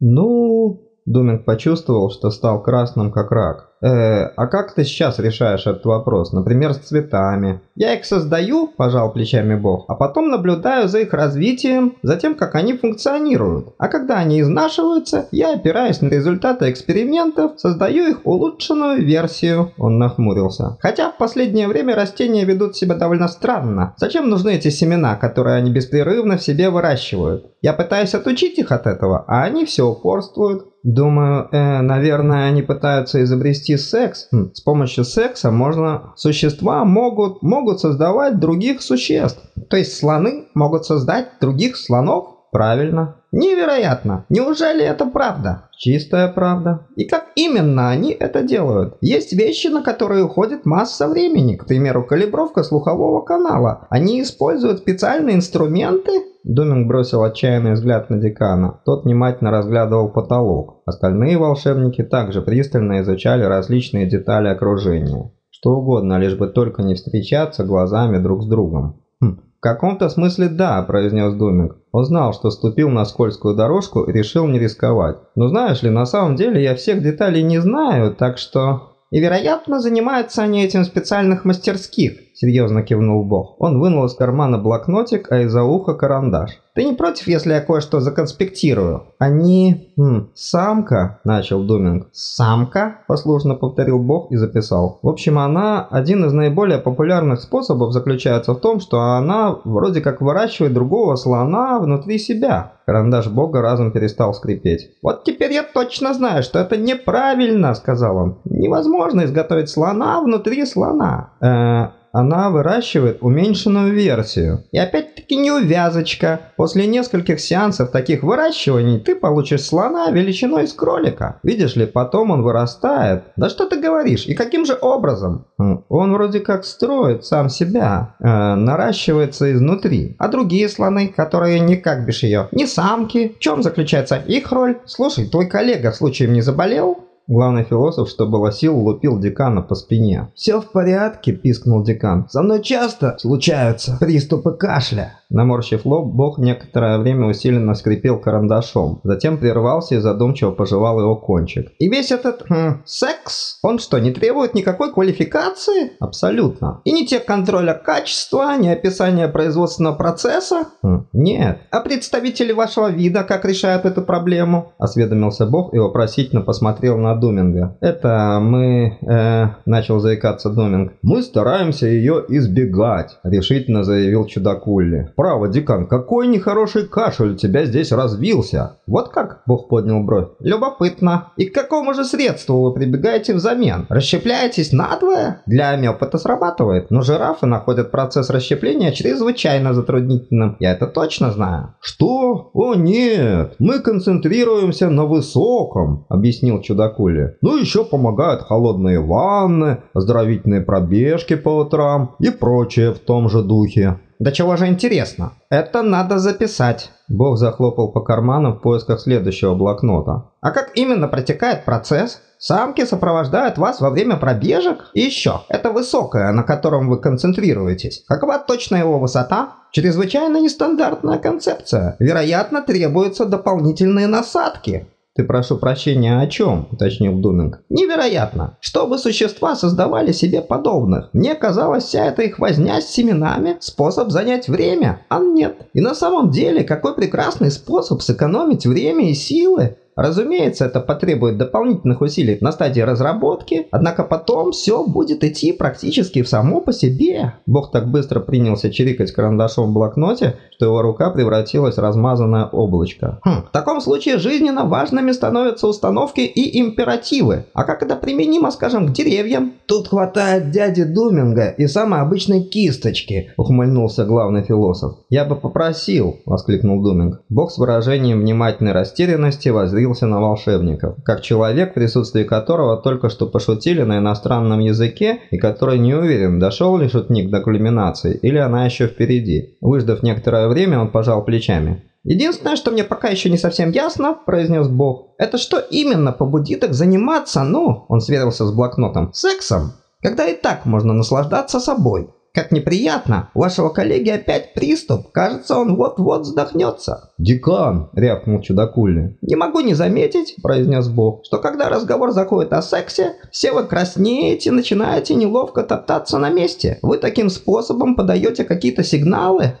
Ну, Думинг почувствовал, что стал красным как рак. Э, а как ты сейчас решаешь этот вопрос? Например, с цветами? Я их создаю, пожал плечами Бог, а потом наблюдаю за их развитием, за тем, как они функционируют. А когда они изнашиваются, я опираюсь на результаты экспериментов, создаю их улучшенную версию. Он нахмурился. Хотя в последнее время растения ведут себя довольно странно. Зачем нужны эти семена, которые они беспрерывно в себе выращивают? Я пытаюсь отучить их от этого, а они все упорствуют. Думаю, э, наверное, они пытаются изобрести секс. Хм, с помощью секса можно... Существа могут, могут создавать других существ. То есть слоны могут создать других слонов? Правильно. Невероятно. Неужели это правда? Чистая правда. И как именно они это делают? Есть вещи, на которые уходит масса времени. К примеру, калибровка слухового канала. Они используют специальные инструменты? Думинг бросил отчаянный взгляд на декана. Тот внимательно разглядывал потолок. Остальные волшебники также пристально изучали различные детали окружения. Что угодно, лишь бы только не встречаться глазами друг с другом. Хм, «В каком-то смысле да», – произнес Думик. Он знал, что ступил на скользкую дорожку и решил не рисковать. «Но знаешь ли, на самом деле я всех деталей не знаю, так что...» «И, вероятно, занимаются они этим в специальных мастерских», – серьезно кивнул Бог. Он вынул из кармана блокнотик, а из-за уха карандаш. «Ты не против, если я кое-что законспектирую?» «Они... Хм, самка», – начал Думинг. «Самка?» – послушно повторил Бог и записал. «В общем, она... Один из наиболее популярных способов заключается в том, что она вроде как выращивает другого слона внутри себя». Карандаш Бога разом перестал скрипеть. «Вот теперь я точно знаю, что это неправильно», – сказал он. «Невозможно изготовить слона внутри слона». «Э, она выращивает уменьшенную версию. И опять-таки неувязочка. После нескольких сеансов таких выращиваний ты получишь слона величиной с кролика. Видишь ли, потом он вырастает. Да что ты говоришь? И каким же образом? Он вроде как строит сам себя, э, наращивается изнутри. А другие слоны, которые никак без ее, не самки, в чем заключается их роль? Слушай, твой коллега случаем не заболел? Главный философ, что было сил, лупил декана по спине. «Все в порядке», – пискнул декан. «Со мной часто случаются приступы кашля». Наморщив лоб, Бог некоторое время усиленно скрипел карандашом. Затем прервался и задумчиво пожевал его кончик. «И весь этот хм, секс, он что, не требует никакой квалификации?» «Абсолютно. И ни тех контроля качества, ни описания производственного процесса?» хм, «Нет. А представители вашего вида как решают эту проблему?» Осведомился Бог и вопросительно посмотрел на Думинга. «Это мы...» э, начал заикаться Думинг. «Мы стараемся ее избегать», решительно заявил чудакулли. «Право, декан, какой нехороший кашель у тебя здесь развился!» «Вот как?» – Бог поднял бровь. «Любопытно. И к какому же средству вы прибегаете взамен? Расщепляетесь надвое? Для амеб это срабатывает, но жирафы находят процесс расщепления чрезвычайно затруднительным. Я это точно знаю». «Что? О нет! Мы концентрируемся на высоком», – объяснил чудакули. «Ну еще помогают холодные ванны, оздоровительные пробежки по утрам и прочее в том же духе». Да чего же интересно? Это надо записать. Бог захлопал по карманам в поисках следующего блокнота. А как именно протекает процесс? Самки сопровождают вас во время пробежек? И еще, это высокое, на котором вы концентрируетесь. Какова точно его высота? Чрезвычайно нестандартная концепция. Вероятно, требуются дополнительные насадки. «Ты, прошу прощения, о чем?» – уточнил Думинг. «Невероятно! Чтобы существа создавали себе подобных. Мне казалось, вся эта их возня с семенами – способ занять время, а нет. И на самом деле, какой прекрасный способ сэкономить время и силы. Разумеется, это потребует дополнительных усилий на стадии разработки, однако потом все будет идти практически в само по себе. Бог так быстро принялся чирикать карандашом в блокноте, что его рука превратилась в размазанное облачко. Хм, в таком случае жизненно важными становятся установки и императивы. А как это применимо, скажем, к деревьям? Тут хватает дяди Думинга и самой обычной кисточки, ухмыльнулся главный философ. Я бы попросил, воскликнул Думинг. Бог с выражением внимательной растерянности воззрился воззрился на волшебников, как человек, в присутствии которого только что пошутили на иностранном языке и который не уверен, дошел ли шутник до кульминации или она еще впереди. Выждав некоторое время, он пожал плечами. «Единственное, что мне пока еще не совсем ясно, — произнес Бог, — это что именно побудит их заниматься, ну, — он сверился с блокнотом, — сексом, когда и так можно наслаждаться собой. Как неприятно, у вашего коллеги опять приступ. Кажется, он вот-вот вздохнется. «Декан!» – рявкнул чудакули. «Не могу не заметить», – произнес Бог, «что когда разговор заходит о сексе, все вы краснеете, начинаете неловко топтаться на месте. Вы таким способом подаете какие-то сигналы?»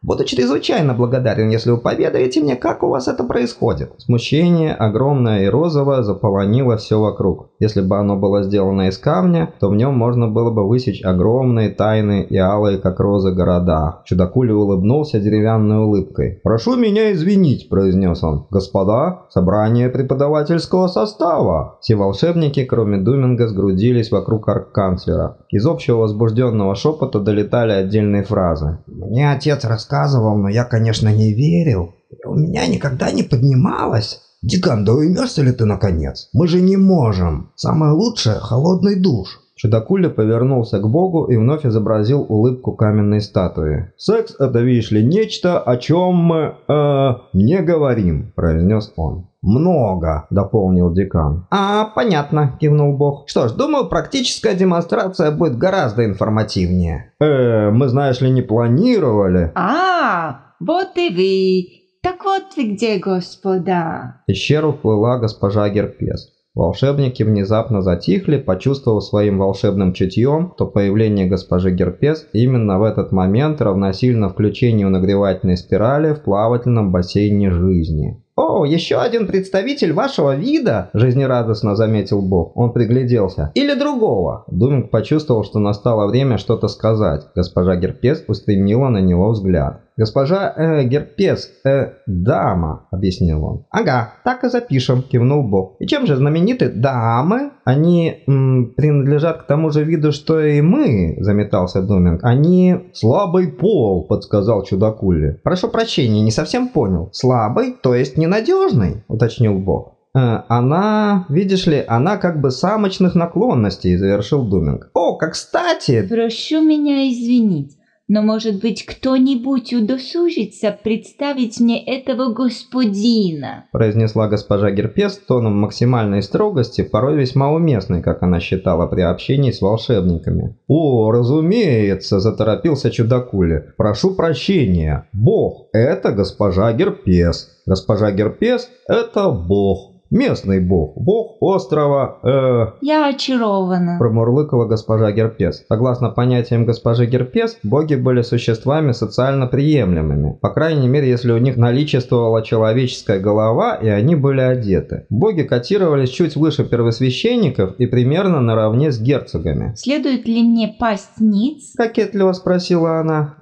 Буду чрезвычайно благодарен, если вы поведаете мне, как у вас это происходит. Смущение, огромное и розовое, заполонило все вокруг. Если бы оно было сделано из камня, то в нем можно было бы высечь огромные, тайные и алые, как розы, города. Чудакули улыбнулся деревянной улыбкой. «Прошу меня извинить», – произнес он. «Господа, собрание преподавательского состава». Все волшебники, кроме Думинга, сгрудились вокруг арк-канцлера. Из общего возбужденного шепота долетали отдельные фразы. «Мне отец рассказывал, но я, конечно, не верил. У меня никогда не поднималось». «Дикан, да уймешься ли ты наконец? Мы же не можем. Самое лучшее – холодный душ». Чудакуля повернулся к богу и вновь изобразил улыбку каменной статуи. «Секс – это, видишь ли, нечто, о чем мы, э, не говорим», – произнес он. «Много», – дополнил декан. «А, понятно», – кивнул бог. «Что ж, думаю, практическая демонстрация будет гораздо информативнее». «Э, мы, знаешь ли, не планировали». «А, вот и вы. Так вот вы где, господа». Пещеру плыла госпожа Герпес. Волшебники внезапно затихли, почувствовав своим волшебным чутьем, что появление госпожи Герпес именно в этот момент равносильно включению нагревательной спирали в плавательном бассейне жизни. «О, еще один представитель вашего вида!» – жизнерадостно заметил Бог. Он пригляделся. «Или другого!» Думинг почувствовал, что настало время что-то сказать. Госпожа Герпес устремила на него взгляд. «Госпожа э, Герпес, э, дама», — объяснил он. «Ага, так и запишем», — кивнул Бог. «И чем же знамениты дамы?» «Они м, принадлежат к тому же виду, что и мы», — заметался Думинг. «Они слабый пол», — подсказал чудакули. «Прошу прощения, не совсем понял. Слабый, то есть ненадежный», — уточнил Бог. Э, «Она, видишь ли, она как бы самочных наклонностей», — завершил Думинг. «О, как кстати!» «Прошу меня извинить. Но, может быть, кто-нибудь удосужится представить мне этого господина?» произнесла госпожа Герпес тоном максимальной строгости, порой весьма уместной, как она считала при общении с волшебниками. «О, разумеется!» – заторопился чудакули. «Прошу прощения. Бог – это госпожа Герпес. Госпожа Герпес – это Бог. Местный бог, бог острова, э... Я очарована. Промурлыкала госпожа Герпес. Согласно понятиям госпожи Герпес, боги были существами социально приемлемыми. По крайней мере, если у них наличествовала человеческая голова и они были одеты. Боги котировались чуть выше первосвященников и примерно наравне с герцогами. Следует ли мне пасть ниц? Кокетливо спросила она.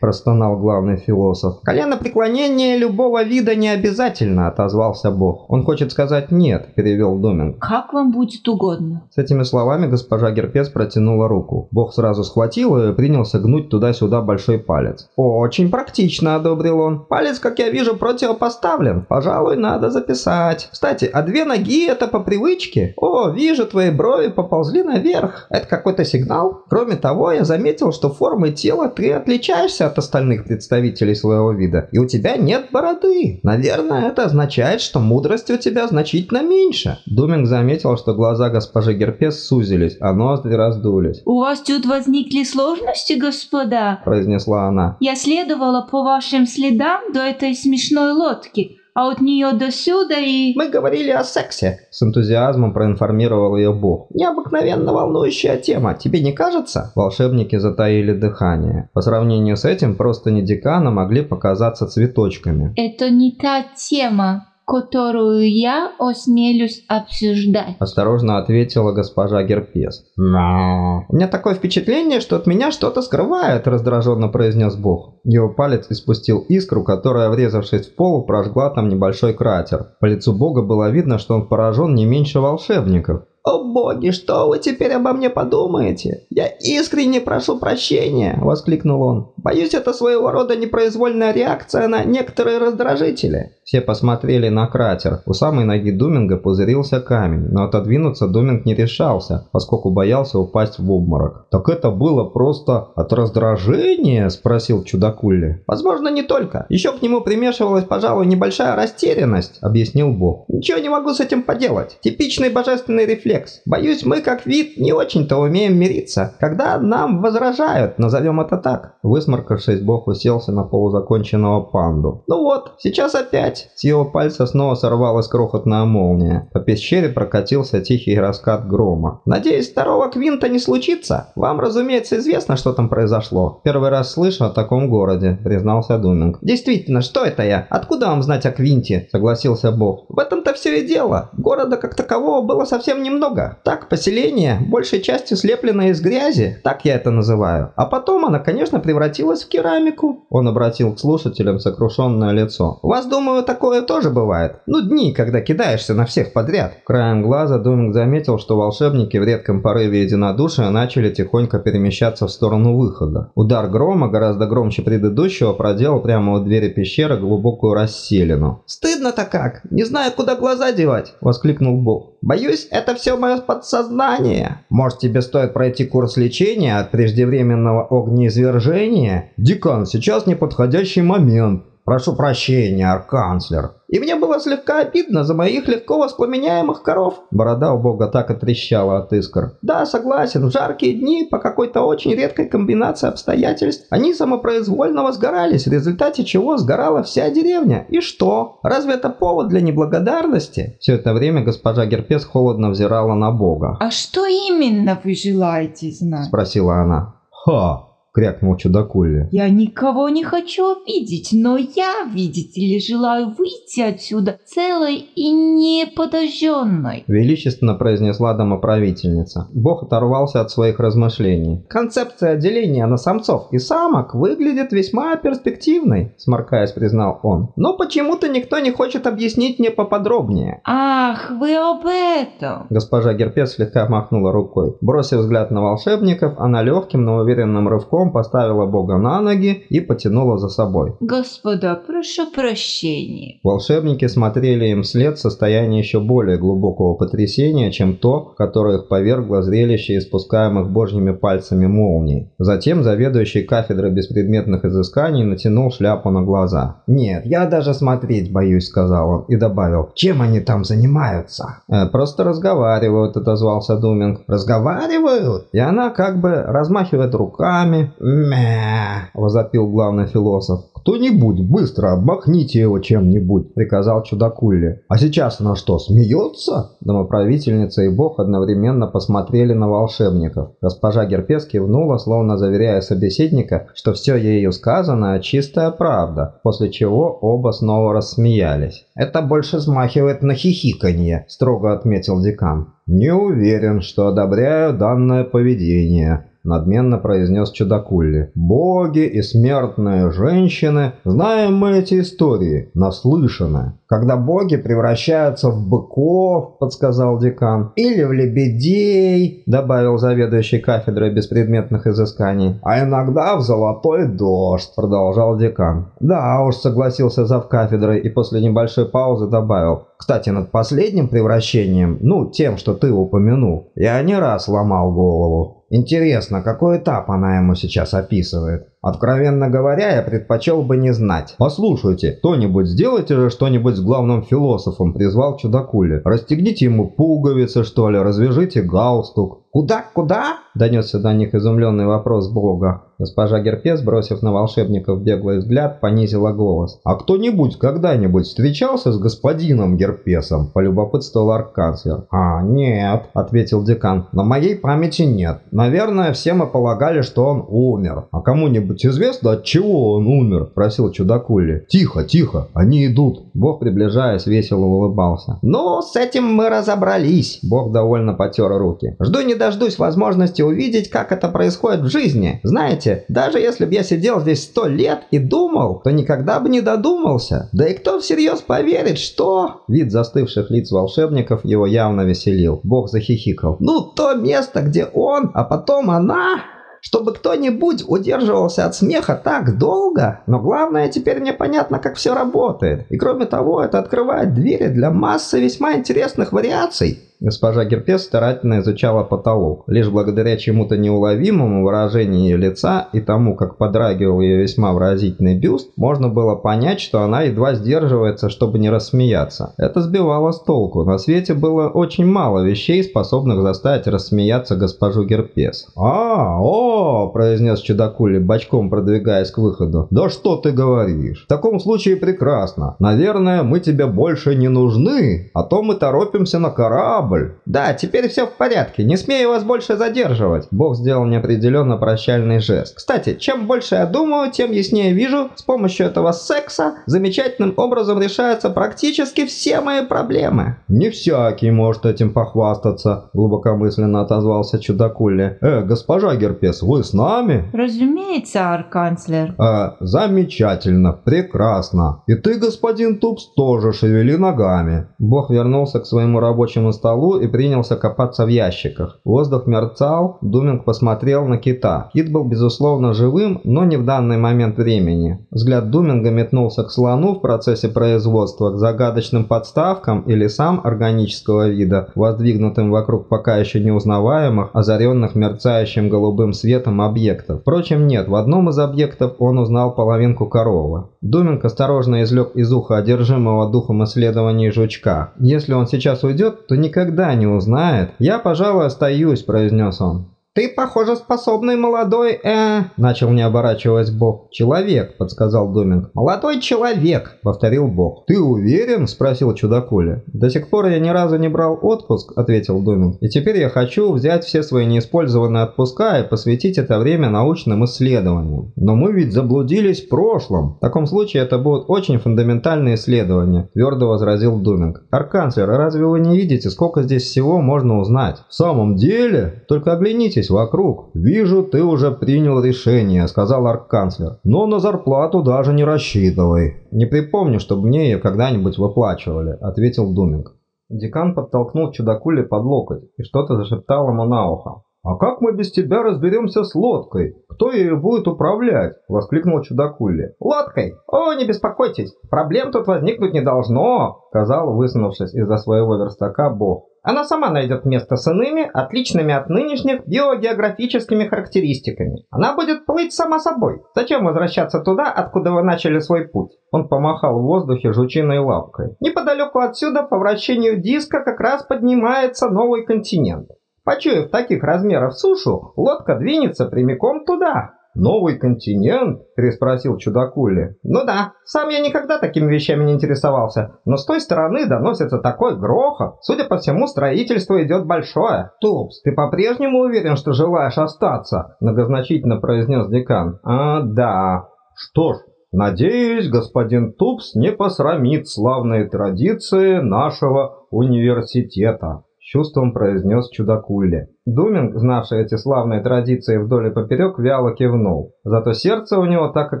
Простонал главный философ. «Колено преклонения любого вида не обязательно», отозвался бог. «Он хочет сказать нет», – перевел Доминг. «Как вам будет угодно». С этими словами госпожа Герпес протянула руку. Бог сразу схватил и принялся гнуть туда-сюда большой палец. «Очень практично», – одобрил он. «Палец, как я вижу, противопоставлен. Пожалуй, надо записать. Кстати, а две ноги – это по привычке? О, вижу, твои брови поползли наверх. Это какой-то сигнал? Кроме того, я заметил, что формой тела ты отличаешься от остальных представителей своего вида. И у тебя нет бороды. Наверное, это означает, что мудрость скорость у тебя значительно меньше». Думинг заметил, что глаза госпожи Герпес сузились, а ноздри раздулись. «У вас тут возникли сложности, господа?» – произнесла она. «Я следовала по вашим следам до этой смешной лодки» а от нее до сюда и... Мы говорили о сексе. С энтузиазмом проинформировал ее бог. Необыкновенно волнующая тема, тебе не кажется? Волшебники затаили дыхание. По сравнению с этим, просто не декана могли показаться цветочками. Это не та тема которую я осмелюсь обсуждать. Осторожно ответила госпожа Герпес. Но... У меня такое впечатление, что от меня что-то скрывают, раздраженно произнес бог. Его палец испустил искру, которая, врезавшись в пол, прожгла там небольшой кратер. По лицу бога было видно, что он поражен не меньше волшебников. «О боги, что вы теперь обо мне подумаете? Я искренне прошу прощения!» – воскликнул он. «Боюсь, это своего рода непроизвольная реакция на некоторые раздражители». Все посмотрели на кратер. У самой ноги Думинга пузырился камень, но отодвинуться Думинг не решался, поскольку боялся упасть в обморок. «Так это было просто от раздражения?» – спросил чудакулли. «Возможно, не только. Еще к нему примешивалась, пожалуй, небольшая растерянность», – объяснил Бог. «Ничего не могу с этим поделать. Типичный божественный рефлекс Лекс. Боюсь, мы как вид не очень-то умеем мириться, когда нам возражают, назовем это так. Высморкавшись, Бог уселся на полузаконченного панду. Ну вот, сейчас опять. С его пальца снова сорвалась крохотная молния. По пещере прокатился тихий раскат грома. Надеюсь, второго квинта не случится. Вам, разумеется, известно, что там произошло. Первый раз слышу о таком городе, признался Думинг. Действительно, что это я? Откуда вам знать о Квинте? Согласился Бог. В этом-то все и дело. Города как такового было совсем немного. Так, поселение, большей частью слепленное из грязи, так я это называю. А потом она, конечно, превратилась в керамику. Он обратил к слушателям сокрушенное лицо. У вас, думаю, такое тоже бывает. Ну, дни, когда кидаешься на всех подряд. Краем глаза Думинг заметил, что волшебники в редком порыве единодушия начали тихонько перемещаться в сторону выхода. Удар грома, гораздо громче предыдущего, проделал прямо у двери пещеры глубокую расселину. «Стыдно-то как! Не знаю, куда глаза девать!» – воскликнул Бог. «Боюсь, это все мое подсознание. Может, тебе стоит пройти курс лечения от преждевременного огнеизвержения?» «Декан, сейчас неподходящий момент. Прошу прощения, арканцлер. И мне было слегка обидно за моих легко воспламеняемых коров. Борода у бога так и трещала от искр. Да, согласен, в жаркие дни по какой-то очень редкой комбинации обстоятельств они самопроизвольно возгорались, в результате чего сгорала вся деревня. И что? Разве это повод для неблагодарности? Все это время госпожа Герпес холодно взирала на бога. «А что именно вы желаете знать?» Спросила она. «Ха!» Крякнул чудакулли. «Я никого не хочу обидеть, но я, видите ли, желаю выйти отсюда целой и неподожженной», величественно произнесла домоправительница. Бог оторвался от своих размышлений. «Концепция деления на самцов и самок выглядит весьма перспективной», сморкаясь, признал он. «Но почему-то никто не хочет объяснить мне поподробнее». «Ах, вы об этом!» Госпожа Герпес слегка махнула рукой. Бросив взгляд на волшебников, она легким, но уверенным рывком рывком поставила Бога на ноги и потянула за собой. «Господа, прошу прощения». Волшебники смотрели им вслед в состоянии еще более глубокого потрясения, чем то, которое их повергло зрелище испускаемых божьими пальцами молний. Затем заведующий кафедрой беспредметных изысканий натянул шляпу на глаза. «Нет, я даже смотреть боюсь», — сказал он и добавил. «Чем они там занимаются?» э, «Просто разговаривают», — отозвался Думинг. «Разговаривают?» И она как бы размахивает руками, «Мя!» – возопил главный философ. «Кто-нибудь, быстро обмахните его чем-нибудь!» – приказал чудакулли. «А сейчас она что, смеется?» Домоправительница и бог одновременно посмотрели на волшебников. Госпожа Герпес кивнула, словно заверяя собеседника, что все ею сказано – чистая правда, после чего оба снова рассмеялись. «Это больше смахивает на хихиканье», – строго отметил декан. «Не уверен, что одобряю данное поведение», надменно произнес чудакулли. «Боги и смертные женщины, знаем мы эти истории, наслышаны. Когда боги превращаются в быков, подсказал декан, или в лебедей, добавил заведующий кафедрой беспредметных изысканий. А иногда в золотой дождь, продолжал декан. Да уж, согласился зав кафедрой и после небольшой паузы добавил. Кстати, над последним превращением, ну, тем, что ты упомянул, я не раз ломал голову. Интересно, какой этап она ему сейчас описывает? Откровенно говоря, я предпочел бы не знать. «Послушайте, кто-нибудь сделайте же что-нибудь с главным философом», – призвал чудакули. «Расстегните ему пуговицы, что ли, развяжите галстук». «Куда, куда?» – донесся до них изумленный вопрос Бога. Госпожа Герпес, бросив на волшебников беглый взгляд, понизила голос. «А кто-нибудь когда-нибудь встречался с господином Герпесом?» – полюбопытствовал арканцлер. «А, нет», – ответил декан. «На моей памяти нет. Наверное, все мы полагали, что он умер. А кому-нибудь известно, от чего он умер?» – просил чудакули. «Тихо, тихо, они идут!» Бог, приближаясь, весело улыбался. «Ну, с этим мы разобрались!» Бог довольно потер руки. «Жду не дождусь возможности увидеть, как это происходит в жизни. Знаете, даже если бы я сидел здесь сто лет и думал, то никогда бы не додумался. Да и кто всерьез поверит, что...» Вид застывших лиц волшебников его явно веселил. Бог захихикал. «Ну, то место, где он, а потом она...» чтобы кто-нибудь удерживался от смеха так долго, но главное, теперь мне понятно, как все работает. И кроме того, это открывает двери для массы весьма интересных вариаций. Госпожа Герпес старательно изучала потолок. Лишь благодаря чему-то неуловимому выражению ее лица и тому, как подрагивал ее весьма выразительный бюст, можно было понять, что она едва сдерживается, чтобы не рассмеяться. Это сбивало с толку. На свете было очень мало вещей, способных заставить рассмеяться госпожу Герпес. «А, о!» – произнес чудакули, бочком продвигаясь к выходу. «Да что ты говоришь? В таком случае прекрасно. Наверное, мы тебе больше не нужны, а то мы торопимся на корабль». «Да, теперь все в порядке. Не смею вас больше задерживать». Бог сделал неопределенно прощальный жест. «Кстати, чем больше я думаю, тем яснее вижу, с помощью этого секса замечательным образом решаются практически все мои проблемы». «Не всякий может этим похвастаться», – глубокомысленно отозвался чудакули. «Э, госпожа Герпес, вы с нами?» «Разумеется, арканцлер». «Э, замечательно, прекрасно. И ты, господин Тупс, тоже шевели ногами». Бог вернулся к своему рабочему столу и принялся копаться в ящиках. Воздух мерцал, Думинг посмотрел на кита. Кит был, безусловно, живым, но не в данный момент времени. Взгляд Думинга метнулся к слону в процессе производства, к загадочным подставкам и лесам органического вида, воздвигнутым вокруг пока еще неузнаваемых, озаренных мерцающим голубым светом объектов. Впрочем, нет, в одном из объектов он узнал половинку коровы. Думинг осторожно извлек из уха одержимого духом исследований жучка. Если он сейчас уйдет, то никогда не узнает. «Я, пожалуй, остаюсь», – произнес он. «Ты, похоже, способный молодой, э...» Начал не оборачиваясь Бог. «Человек», — подсказал Думинг. «Молодой человек», — повторил Бог. «Ты уверен?» — спросил чудакуля. «До сих пор я ни разу не брал отпуск», — ответил Думинг. «И теперь я хочу взять все свои неиспользованные отпуска и посвятить это время научным исследованиям. Но мы ведь заблудились в прошлом. В таком случае это будут очень фундаментальные исследования», — твердо возразил Думинг. «Арканцлер, разве вы не видите, сколько здесь всего можно узнать?» «В самом деле? Только оглянитесь оглянитесь вокруг. Вижу, ты уже принял решение», — сказал арканцлер. «Но на зарплату даже не рассчитывай». «Не припомню, чтобы мне ее когда-нибудь выплачивали», — ответил Думинг. Декан подтолкнул чудакули под локоть и что-то зашептал ему на ухо. «А как мы без тебя разберемся с лодкой? Кто ею будет управлять?» – воскликнул чудакули. «Лодкой? О, не беспокойтесь, проблем тут возникнуть не должно», – сказал, высунувшись из-за своего верстака Бог. Она сама найдет место с иными, отличными от нынешних биогеографическими характеристиками. Она будет плыть сама собой. Зачем возвращаться туда, откуда вы начали свой путь? Он помахал в воздухе жучиной лапкой. Неподалеку отсюда, по вращению диска, как раз поднимается новый континент. Почуяв таких размеров сушу, лодка двинется прямиком туда. «Новый континент?» – переспросил чудакули. «Ну да, сам я никогда такими вещами не интересовался, но с той стороны доносится такой грохот. Судя по всему, строительство идет большое. Тупс, ты по-прежнему уверен, что желаешь остаться?» – многозначительно произнес декан. «А, да. Что ж, надеюсь, господин Тупс не посрамит славные традиции нашего университета» чувством произнес чудакулли. Думинг, знавший эти славные традиции вдоль и поперек, вяло кивнул. Зато сердце у него так и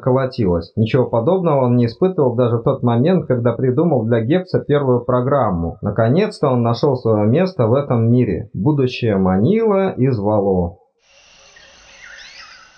колотилось. Ничего подобного он не испытывал даже в тот момент, когда придумал для Гекса первую программу. Наконец-то он нашел свое место в этом мире. Будущее манило и звало.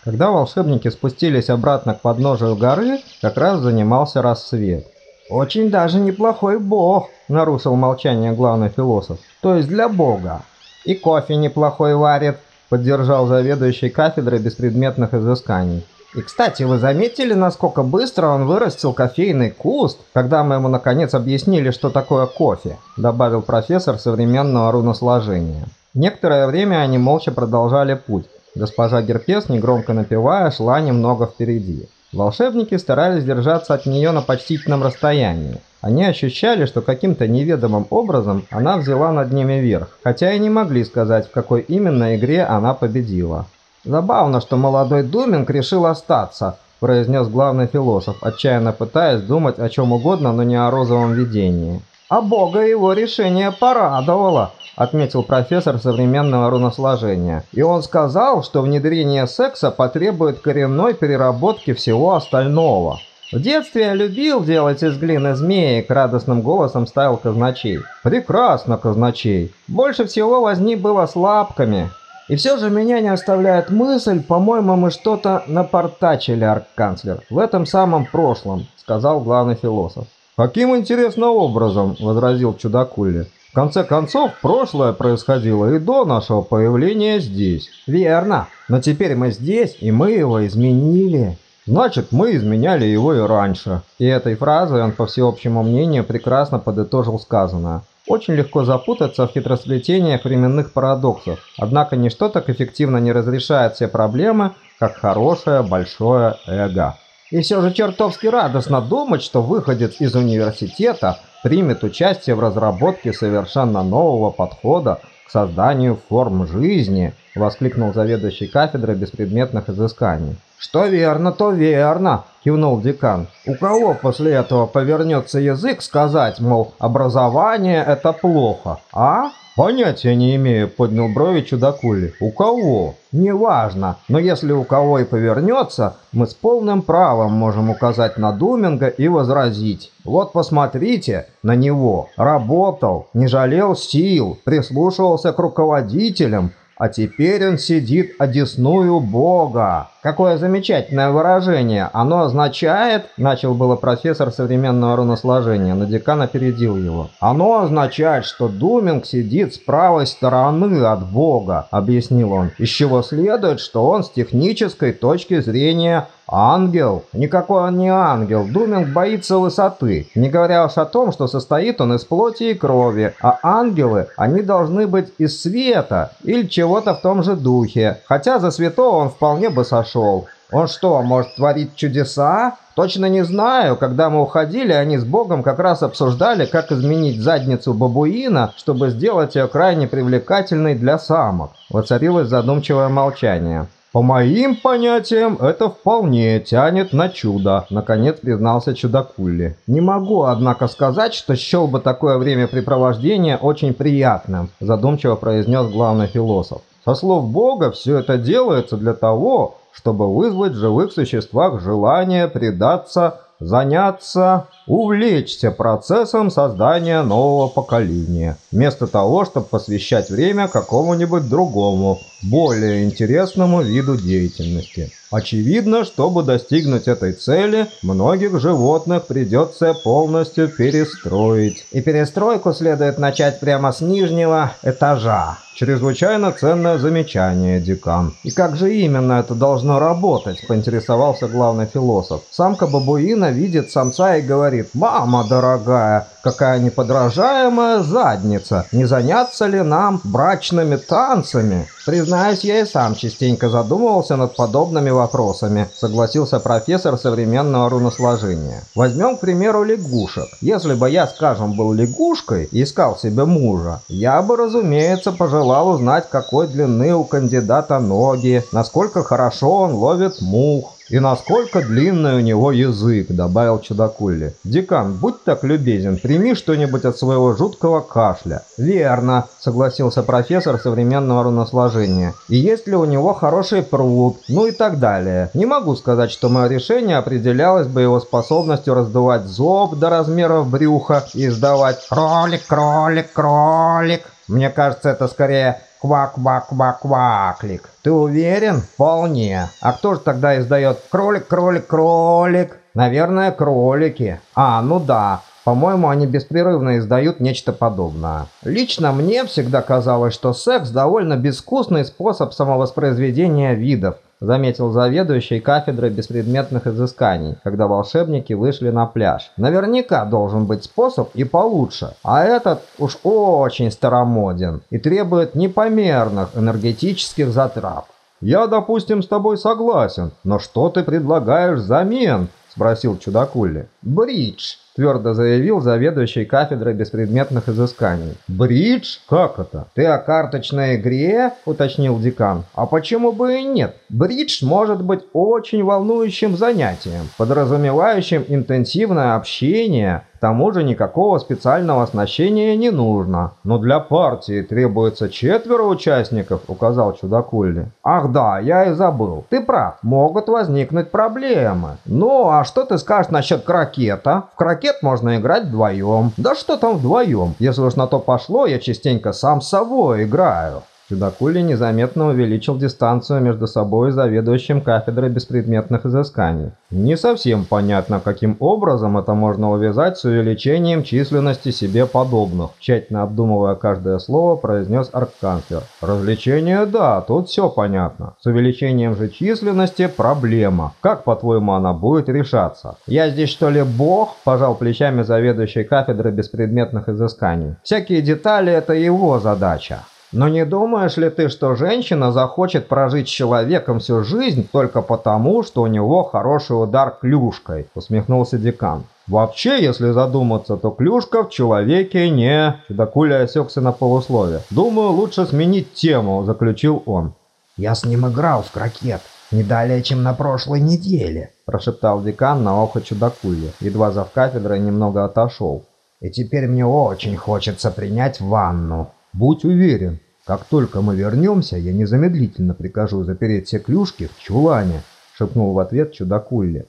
Когда волшебники спустились обратно к подножию горы, как раз занимался рассвет. «Очень даже неплохой бог», — нарушил молчание главный философ. «То есть для бога. И кофе неплохой варит», — поддержал заведующий кафедрой беспредметных изысканий. «И, кстати, вы заметили, насколько быстро он вырастил кофейный куст, когда мы ему наконец объяснили, что такое кофе?» — добавил профессор современного руносложения. Некоторое время они молча продолжали путь. Госпожа Герпес, негромко напевая, шла немного впереди. Волшебники старались держаться от нее на почтительном расстоянии. Они ощущали, что каким-то неведомым образом она взяла над ними верх, хотя и не могли сказать, в какой именно игре она победила. «Забавно, что молодой Думинг решил остаться», – произнес главный философ, отчаянно пытаясь думать о чем угодно, но не о розовом видении. «А Бога его решение порадовало», отметил профессор современного руносложения. И он сказал, что внедрение секса потребует коренной переработки всего остального. В детстве я любил делать из глины змеек, радостным голосом ставил казначей. Прекрасно, казначей. Больше всего возни было с лапками. И все же меня не оставляет мысль, по-моему, мы что-то напортачили, арканцлер, в этом самом прошлом, сказал главный философ. «Каким интересным образом?» – возразил чудакули. Конце концов, прошлое происходило и до нашего появления здесь. Верно. Но теперь мы здесь, и мы его изменили. Значит, мы изменяли его и раньше. И этой фразой он, по всеобщему мнению, прекрасно подытожил сказанное. Очень легко запутаться в хитросплетениях временных парадоксов, однако ничто так эффективно не разрешает все проблемы, как хорошее большое эго. И все же чертовски радостно думать, что выходец из университета примет участие в разработке совершенно нового подхода к созданию форм жизни, воскликнул заведующий кафедрой беспредметных изысканий. «Что верно, то верно», – кивнул декан. «У кого после этого повернется язык сказать, мол, образование – это плохо, а?» «Понятия не имею», – поднял брови чудакули. «У кого?» «Неважно, но если у кого и повернется, мы с полным правом можем указать на Думинга и возразить. Вот посмотрите на него. Работал, не жалел сил, прислушивался к руководителям, а теперь он сидит одесную Бога. Какое замечательное выражение. Оно означает... Начал было профессор современного руносложения, но декан опередил его. Оно означает, что Думинг сидит с правой стороны от Бога, объяснил он. Из чего следует, что он с технической точки зрения Ангел? Никакой он не ангел. Думинг боится высоты. Не говоря уж о том, что состоит он из плоти и крови. А ангелы, они должны быть из света или чего-то в том же духе. Хотя за святого он вполне бы сошел. Он что, может творить чудеса? Точно не знаю. Когда мы уходили, они с Богом как раз обсуждали, как изменить задницу бабуина, чтобы сделать ее крайне привлекательной для самок. Воцарилось задумчивое молчание. «По моим понятиям, это вполне тянет на чудо», — наконец признался чудакулли. «Не могу, однако, сказать, что счел бы такое времяпрепровождение очень приятным», — задумчиво произнес главный философ. «Со слов Бога, все это делается для того, чтобы вызвать в живых существах желание предаться заняться, увлечься процессом создания нового поколения, вместо того, чтобы посвящать время какому-нибудь другому, более интересному виду деятельности. Очевидно, чтобы достигнуть этой цели, многих животных придется полностью перестроить. И перестройку следует начать прямо с нижнего этажа. Чрезвычайно ценное замечание, декан. И как же именно это должно работать, поинтересовался главный философ. Самка бабуина видит самца и говорит, «Мама дорогая, какая неподражаемая задница, не заняться ли нам брачными танцами?» Признаюсь, я и сам частенько задумывался над подобными вопросами, согласился профессор современного руносложения. Возьмем, к примеру, лягушек. Если бы я, скажем, был лягушкой и искал себе мужа, я бы, разумеется, пожелал узнать, какой длины у кандидата ноги, насколько хорошо он ловит мух, «И насколько длинный у него язык», — добавил чудакулли. «Декан, будь так любезен, прими что-нибудь от своего жуткого кашля». «Верно», — согласился профессор современного руносложения. «И есть ли у него хороший пруд, ну и так далее. Не могу сказать, что мое решение определялось бы его способностью раздувать зоб до размеров брюха и издавать «кролик, кролик, кролик». Мне кажется, это скорее Квак-квак-квак-кваклик. Ты уверен? Вполне. А кто же тогда издает кролик, кролик, кролик? Наверное, кролики. А, ну да. По-моему, они беспрерывно издают нечто подобное. Лично мне всегда казалось, что секс довольно безвкусный способ самовоспроизведения видов заметил заведующий кафедрой беспредметных изысканий, когда волшебники вышли на пляж. Наверняка должен быть способ и получше, а этот уж очень старомоден и требует непомерных энергетических затрат. «Я, допустим, с тобой согласен, но что ты предлагаешь взамен?» – спросил чудакулли. «Бридж», твердо заявил заведующий кафедрой беспредметных изысканий. «Бридж? Как это?» «Ты о карточной игре?» – уточнил декан. «А почему бы и нет? Бридж может быть очень волнующим занятием, подразумевающим интенсивное общение, к тому же никакого специального оснащения не нужно. Но для партии требуется четверо участников, указал чудакульни. Ах да, я и забыл. Ты прав, могут возникнуть проблемы. Ну, а что ты скажешь насчет крокета? В крокет можно играть вдвоем. Да что там вдвоем? Если уж на то пошло, я частенько сам с собой играю. Чудакули незаметно увеличил дистанцию между собой и заведующим кафедрой беспредметных изысканий. Не совсем понятно, каким образом это можно увязать с увеличением численности себе подобных, тщательно обдумывая каждое слово, произнес арканцлер. Развлечение, да, тут все понятно. С увеличением же численности проблема. Как, по-твоему, она будет решаться? Я здесь что ли бог? Пожал плечами заведующий кафедрой беспредметных изысканий. Всякие детали это его задача. Но не думаешь ли ты, что женщина захочет прожить с человеком всю жизнь только потому, что у него хороший удар клюшкой? Усмехнулся декан. Вообще, если задуматься, то клюшка в человеке не... Чудакуля осекся на полуслове. Думаю, лучше сменить тему, заключил он. Я с ним играл в крокет. Не далее, чем на прошлой неделе, прошептал декан на ухо чудакули. Едва зав кафедрой немного отошел. И теперь мне очень хочется принять ванну. Будь уверен, как только мы вернемся, я незамедлительно прикажу запереть все клюшки в чулане, шепнул в ответ чудакулли.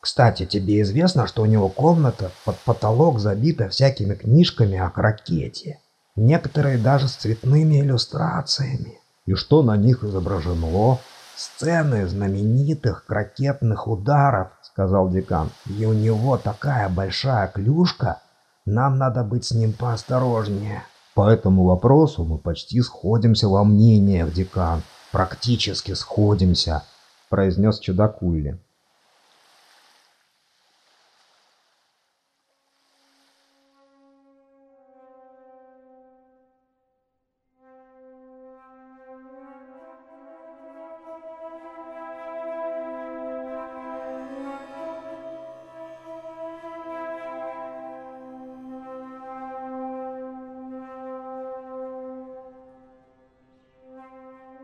Кстати, тебе известно, что у него комната под потолок забита всякими книжками о крокете. Некоторые даже с цветными иллюстрациями. И что на них изображено? Сцены знаменитых крокетных ударов, сказал декан. И у него такая большая клюшка. Нам надо быть с ним поосторожнее. По этому вопросу мы почти сходимся во мнениях, декан. Практически сходимся, произнес чудакулли.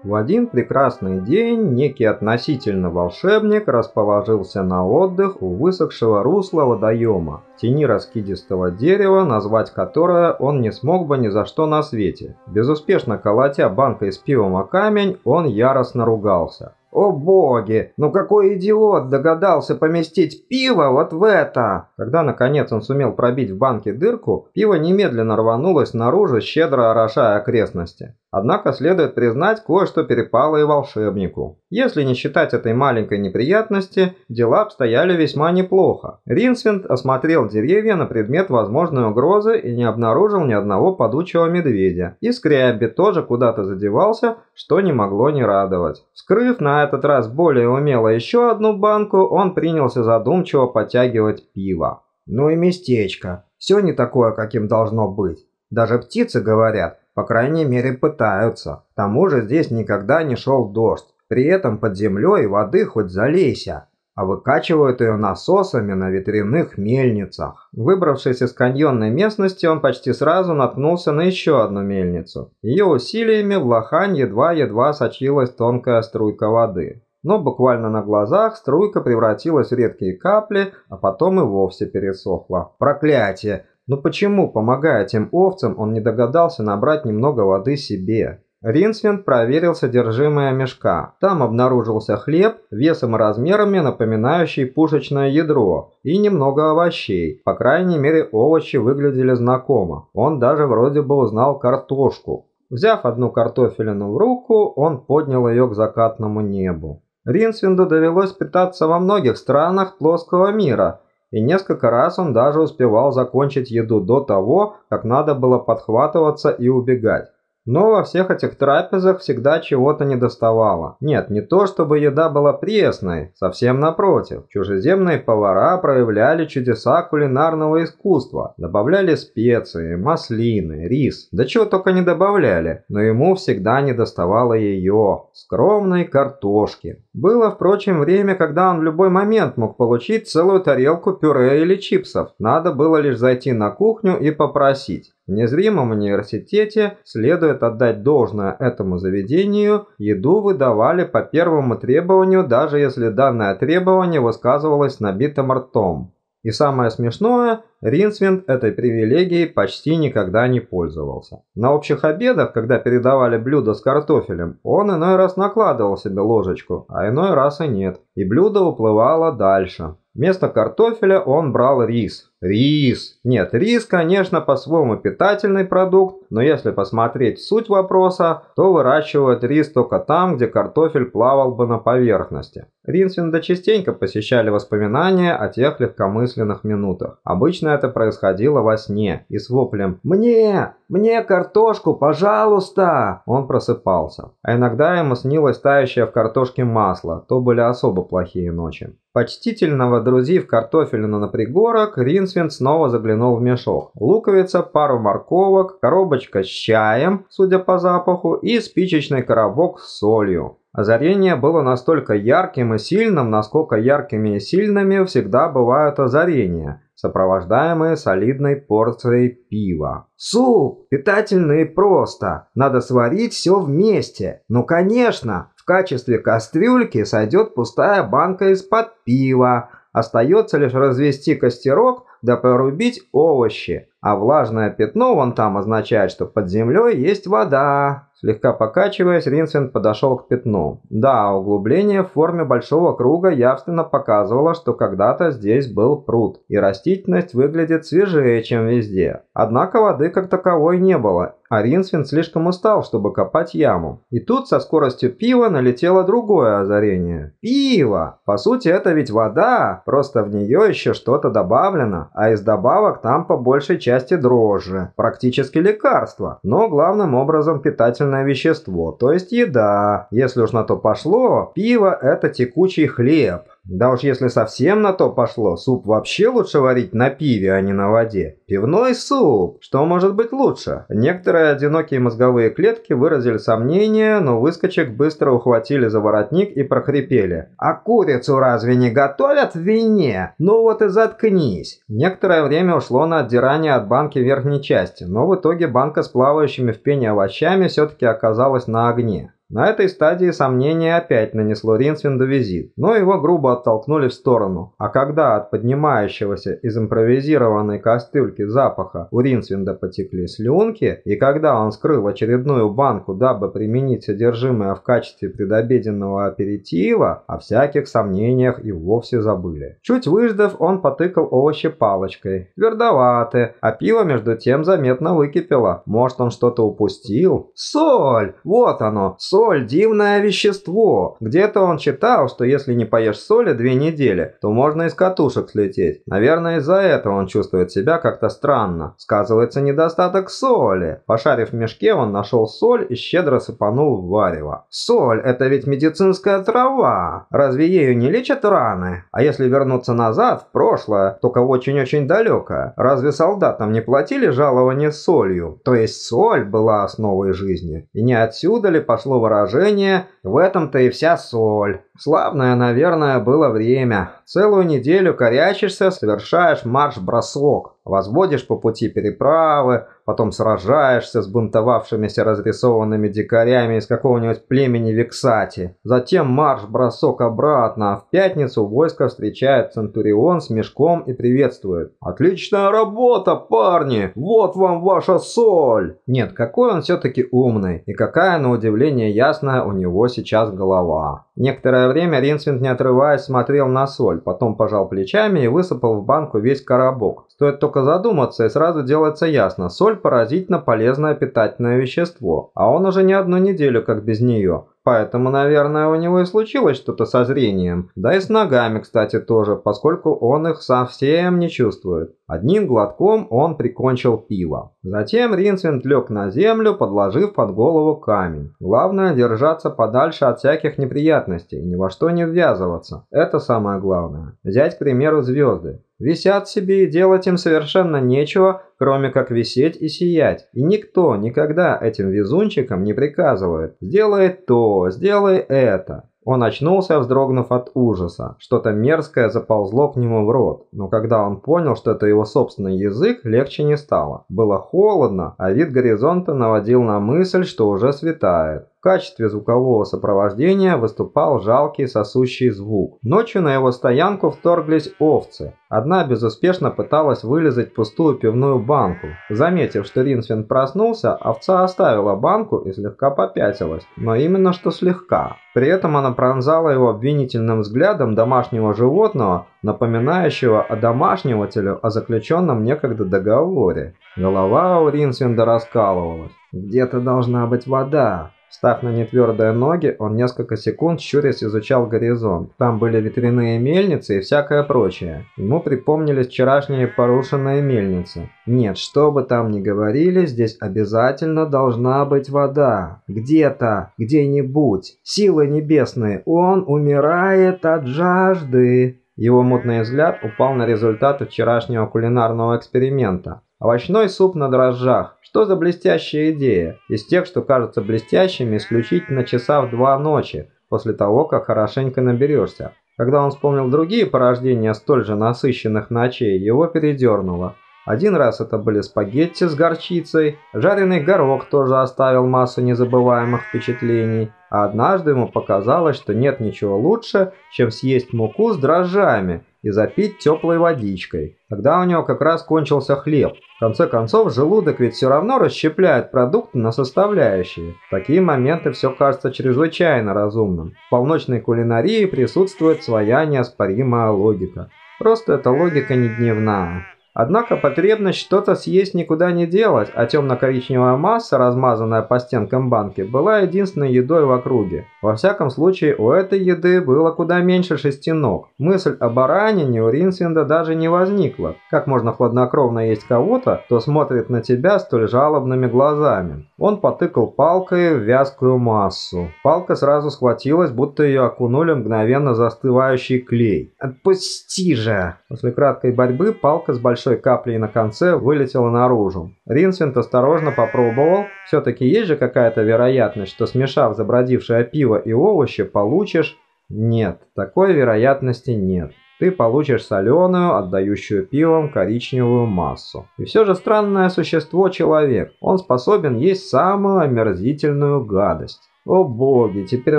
В один прекрасный день некий относительно волшебник расположился на отдых у высохшего русла водоема, тени раскидистого дерева, назвать которое он не смог бы ни за что на свете. Безуспешно колотя банкой с пивом о камень, он яростно ругался. О боги, ну какой идиот догадался поместить пиво вот в это! Когда наконец он сумел пробить в банке дырку, пиво немедленно рванулось наружу, щедро орошая окрестности. Однако следует признать, кое-что перепало и волшебнику. Если не считать этой маленькой неприятности, дела обстояли весьма неплохо. Ринсвинд осмотрел деревья на предмет возможной угрозы и не обнаружил ни одного подучего медведя. И Скрябби тоже куда-то задевался, что не могло не радовать. Вскрыв на этот раз более умело еще одну банку, он принялся задумчиво подтягивать пиво. Ну и местечко. Все не такое, каким должно быть. Даже птицы говорят, по крайней мере пытаются. К тому же здесь никогда не шел дождь. При этом под землей воды хоть залейся. А выкачивают ее насосами на ветряных мельницах. Выбравшись из каньонной местности, он почти сразу наткнулся на еще одну мельницу. Ее усилиями в лохань едва-едва сочилась тонкая струйка воды. Но буквально на глазах струйка превратилась в редкие капли, а потом и вовсе пересохла. Проклятие! Но почему, помогая тем овцам, он не догадался набрать немного воды себе? Ринсвинд проверил содержимое мешка. Там обнаружился хлеб, весом и размерами напоминающий пушечное ядро, и немного овощей. По крайней мере, овощи выглядели знакомо. Он даже вроде бы узнал картошку. Взяв одну картофелину в руку, он поднял ее к закатному небу. Ринсвинду довелось питаться во многих странах плоского мира – и несколько раз он даже успевал закончить еду до того, как надо было подхватываться и убегать. Но во всех этих трапезах всегда чего-то недоставало. Нет, не то чтобы еда была пресной, совсем напротив. Чужеземные повара проявляли чудеса кулинарного искусства. Добавляли специи, маслины, рис. Да чего только не добавляли. Но ему всегда недоставало ее, скромной картошки. Было, впрочем, время, когда он в любой момент мог получить целую тарелку пюре или чипсов. Надо было лишь зайти на кухню и попросить. В незримом университете, следует отдать должное этому заведению, еду выдавали по первому требованию, даже если данное требование высказывалось набитым ртом. И самое смешное, Ринсвинд этой привилегией почти никогда не пользовался. На общих обедах, когда передавали блюдо с картофелем, он иной раз накладывал себе ложечку, а иной раз и нет. И блюдо уплывало дальше. Вместо картофеля он брал рис. Рис. Нет, рис, конечно, по-своему питательный продукт, но если посмотреть суть вопроса, то выращивают рис только там, где картофель плавал бы на поверхности. Ринсвинда частенько посещали воспоминания о тех легкомысленных минутах. Обычно это происходило во сне и с воплем «Мне! Мне картошку, пожалуйста!» Он просыпался. А иногда ему снилось тающее в картошке масло, то были особо плохие ночи. Почтительно водрузив картофелину на пригорок, Ринсвинд снова заглянул в мешок. Луковица, пару морковок, коробочка с чаем, судя по запаху, и спичечный коробок с солью. Озарение было настолько ярким и сильным, насколько яркими и сильными всегда бывают озарения, сопровождаемые солидной порцией пива. Суп! Питательный и просто. Надо сварить все вместе. Ну конечно, в качестве кастрюльки сойдет пустая банка из-под пива. Остается лишь развести костерок да порубить овощи. А влажное пятно вон там означает, что под землей есть вода. Слегка покачиваясь, Ринсвинд подошел к пятну. Да, углубление в форме большого круга явственно показывало, что когда-то здесь был пруд, и растительность выглядит свежее, чем везде. Однако воды как таковой не было, а Ринсвинд слишком устал, чтобы копать яму. И тут со скоростью пива налетело другое озарение. Пиво! По сути, это ведь вода, просто в нее еще что-то добавлено, а из добавок там по большей части дрожжи, практически лекарство, но главным образом питательное вещество, то есть еда. Если уж на то пошло, пиво это текучий хлеб. Да уж если совсем на то пошло, суп вообще лучше варить на пиве, а не на воде. Пивной суп! Что может быть лучше? Некоторые одинокие мозговые клетки выразили сомнения, но выскочек быстро ухватили за воротник и прохрипели. А курицу разве не готовят в вине? Ну вот и заткнись. Некоторое время ушло на отдирание от банки верхней части, но в итоге банка с плавающими в пене овощами все-таки оказалась на огне. На этой стадии сомнение опять нанесло Ринсвинду визит, но его грубо оттолкнули в сторону, а когда от поднимающегося из импровизированной кастрюльки запаха у Ринсвинда потекли слюнки, и когда он скрыл очередную банку, дабы применить содержимое в качестве предобеденного аперитива, о всяких сомнениях и вовсе забыли. Чуть выждав, он потыкал овощи палочкой. Твердоваты, а пиво между тем заметно выкипело. Может он что-то упустил? Соль! Вот оно! Соль! Соль – дивное вещество. Где-то он читал, что если не поешь соли две недели, то можно из катушек слететь. Наверное, из-за этого он чувствует себя как-то странно. Сказывается недостаток соли. Пошарив в мешке, он нашел соль и щедро сыпанул в варево. Соль – это ведь медицинская трава. Разве ею не лечат раны? А если вернуться назад, в прошлое, только очень-очень далекое, разве солдатам не платили жалование солью? То есть соль была основой жизни. И не отсюда ли пошло выражение «в этом-то и вся соль». Славное, наверное, было время. Целую неделю корячишься, совершаешь марш-бросок. Возводишь по пути переправы, потом сражаешься с бунтовавшимися разрисованными дикарями из какого-нибудь племени Виксати. Затем марш-бросок обратно, а в пятницу войско встречает Центурион с мешком и приветствует. «Отличная работа, парни! Вот вам ваша соль!» Нет, какой он все-таки умный, и какая, на удивление, ясная у него сейчас голова. Некоторое время Ринсвинд, не отрываясь, смотрел на соль, потом пожал плечами и высыпал в банку весь коробок. Стоит только задуматься, и сразу делается ясно, соль поразительно полезное питательное вещество, а он уже не одну неделю как без нее. Поэтому, наверное, у него и случилось что-то со зрением. Да и с ногами, кстати, тоже, поскольку он их совсем не чувствует. Одним глотком он прикончил пиво. Затем Ринсвинд лег на землю, подложив под голову камень. Главное держаться подальше от всяких неприятностей, ни во что не ввязываться. Это самое главное. Взять, к примеру, звезды. Висят себе и делать им совершенно нечего, кроме как висеть и сиять. И никто никогда этим везунчикам не приказывает «сделай то, сделай это». Он очнулся, вздрогнув от ужаса. Что-то мерзкое заползло к нему в рот, но когда он понял, что это его собственный язык, легче не стало. Было холодно, а вид горизонта наводил на мысль, что уже светает качестве звукового сопровождения выступал жалкий сосущий звук. Ночью на его стоянку вторглись овцы. Одна безуспешно пыталась вылезать пустую пивную банку. Заметив, что Ринсвин проснулся, овца оставила банку и слегка попятилась, но именно что слегка. При этом она пронзала его обвинительным взглядом домашнего животного, напоминающего о домашнего о заключенном некогда договоре. Голова у Ринсвинда раскалывалась. «Где-то должна быть вода», Встав на нетвердые ноги, он несколько секунд щурясь изучал горизонт. Там были ветряные мельницы и всякое прочее. Ему припомнились вчерашние порушенные мельницы. Нет, что бы там ни говорили, здесь обязательно должна быть вода. Где-то, где-нибудь. Силы небесные, он умирает от жажды. Его мутный взгляд упал на результаты вчерашнего кулинарного эксперимента. Овощной суп на дрожжах. Что за блестящая идея? Из тех, что кажутся блестящими исключительно часа в два ночи, после того, как хорошенько наберешься. Когда он вспомнил другие порождения столь же насыщенных ночей, его передернуло. Один раз это были спагетти с горчицей, жареный горох тоже оставил массу незабываемых впечатлений, а однажды ему показалось, что нет ничего лучше, чем съесть муку с дрожжами и запить теплой водичкой. Тогда у него как раз кончился хлеб. В конце концов, желудок ведь все равно расщепляет продукты на составляющие. В такие моменты все кажется чрезвычайно разумным. В полночной кулинарии присутствует своя неоспоримая логика. Просто эта логика не дневная. Однако потребность что-то съесть никуда не делась, а темно-коричневая масса, размазанная по стенкам банки, была единственной едой в округе. Во всяком случае, у этой еды было куда меньше шести ног. Мысль о баранине у Ринсвинда даже не возникла. Как можно хладнокровно есть кого-то, кто смотрит на тебя столь жалобными глазами? Он потыкал палкой в вязкую массу. Палка сразу схватилась, будто ее окунули мгновенно застывающий клей. «Отпусти же!» После краткой борьбы палка с большой большой каплей на конце вылетела наружу. Ринсвинд осторожно попробовал. Все-таки есть же какая-то вероятность, что смешав забродившее пиво и овощи, получишь... Нет, такой вероятности нет. Ты получишь соленую, отдающую пивом коричневую массу. И все же странное существо человек. Он способен есть самую омерзительную гадость. О боги, теперь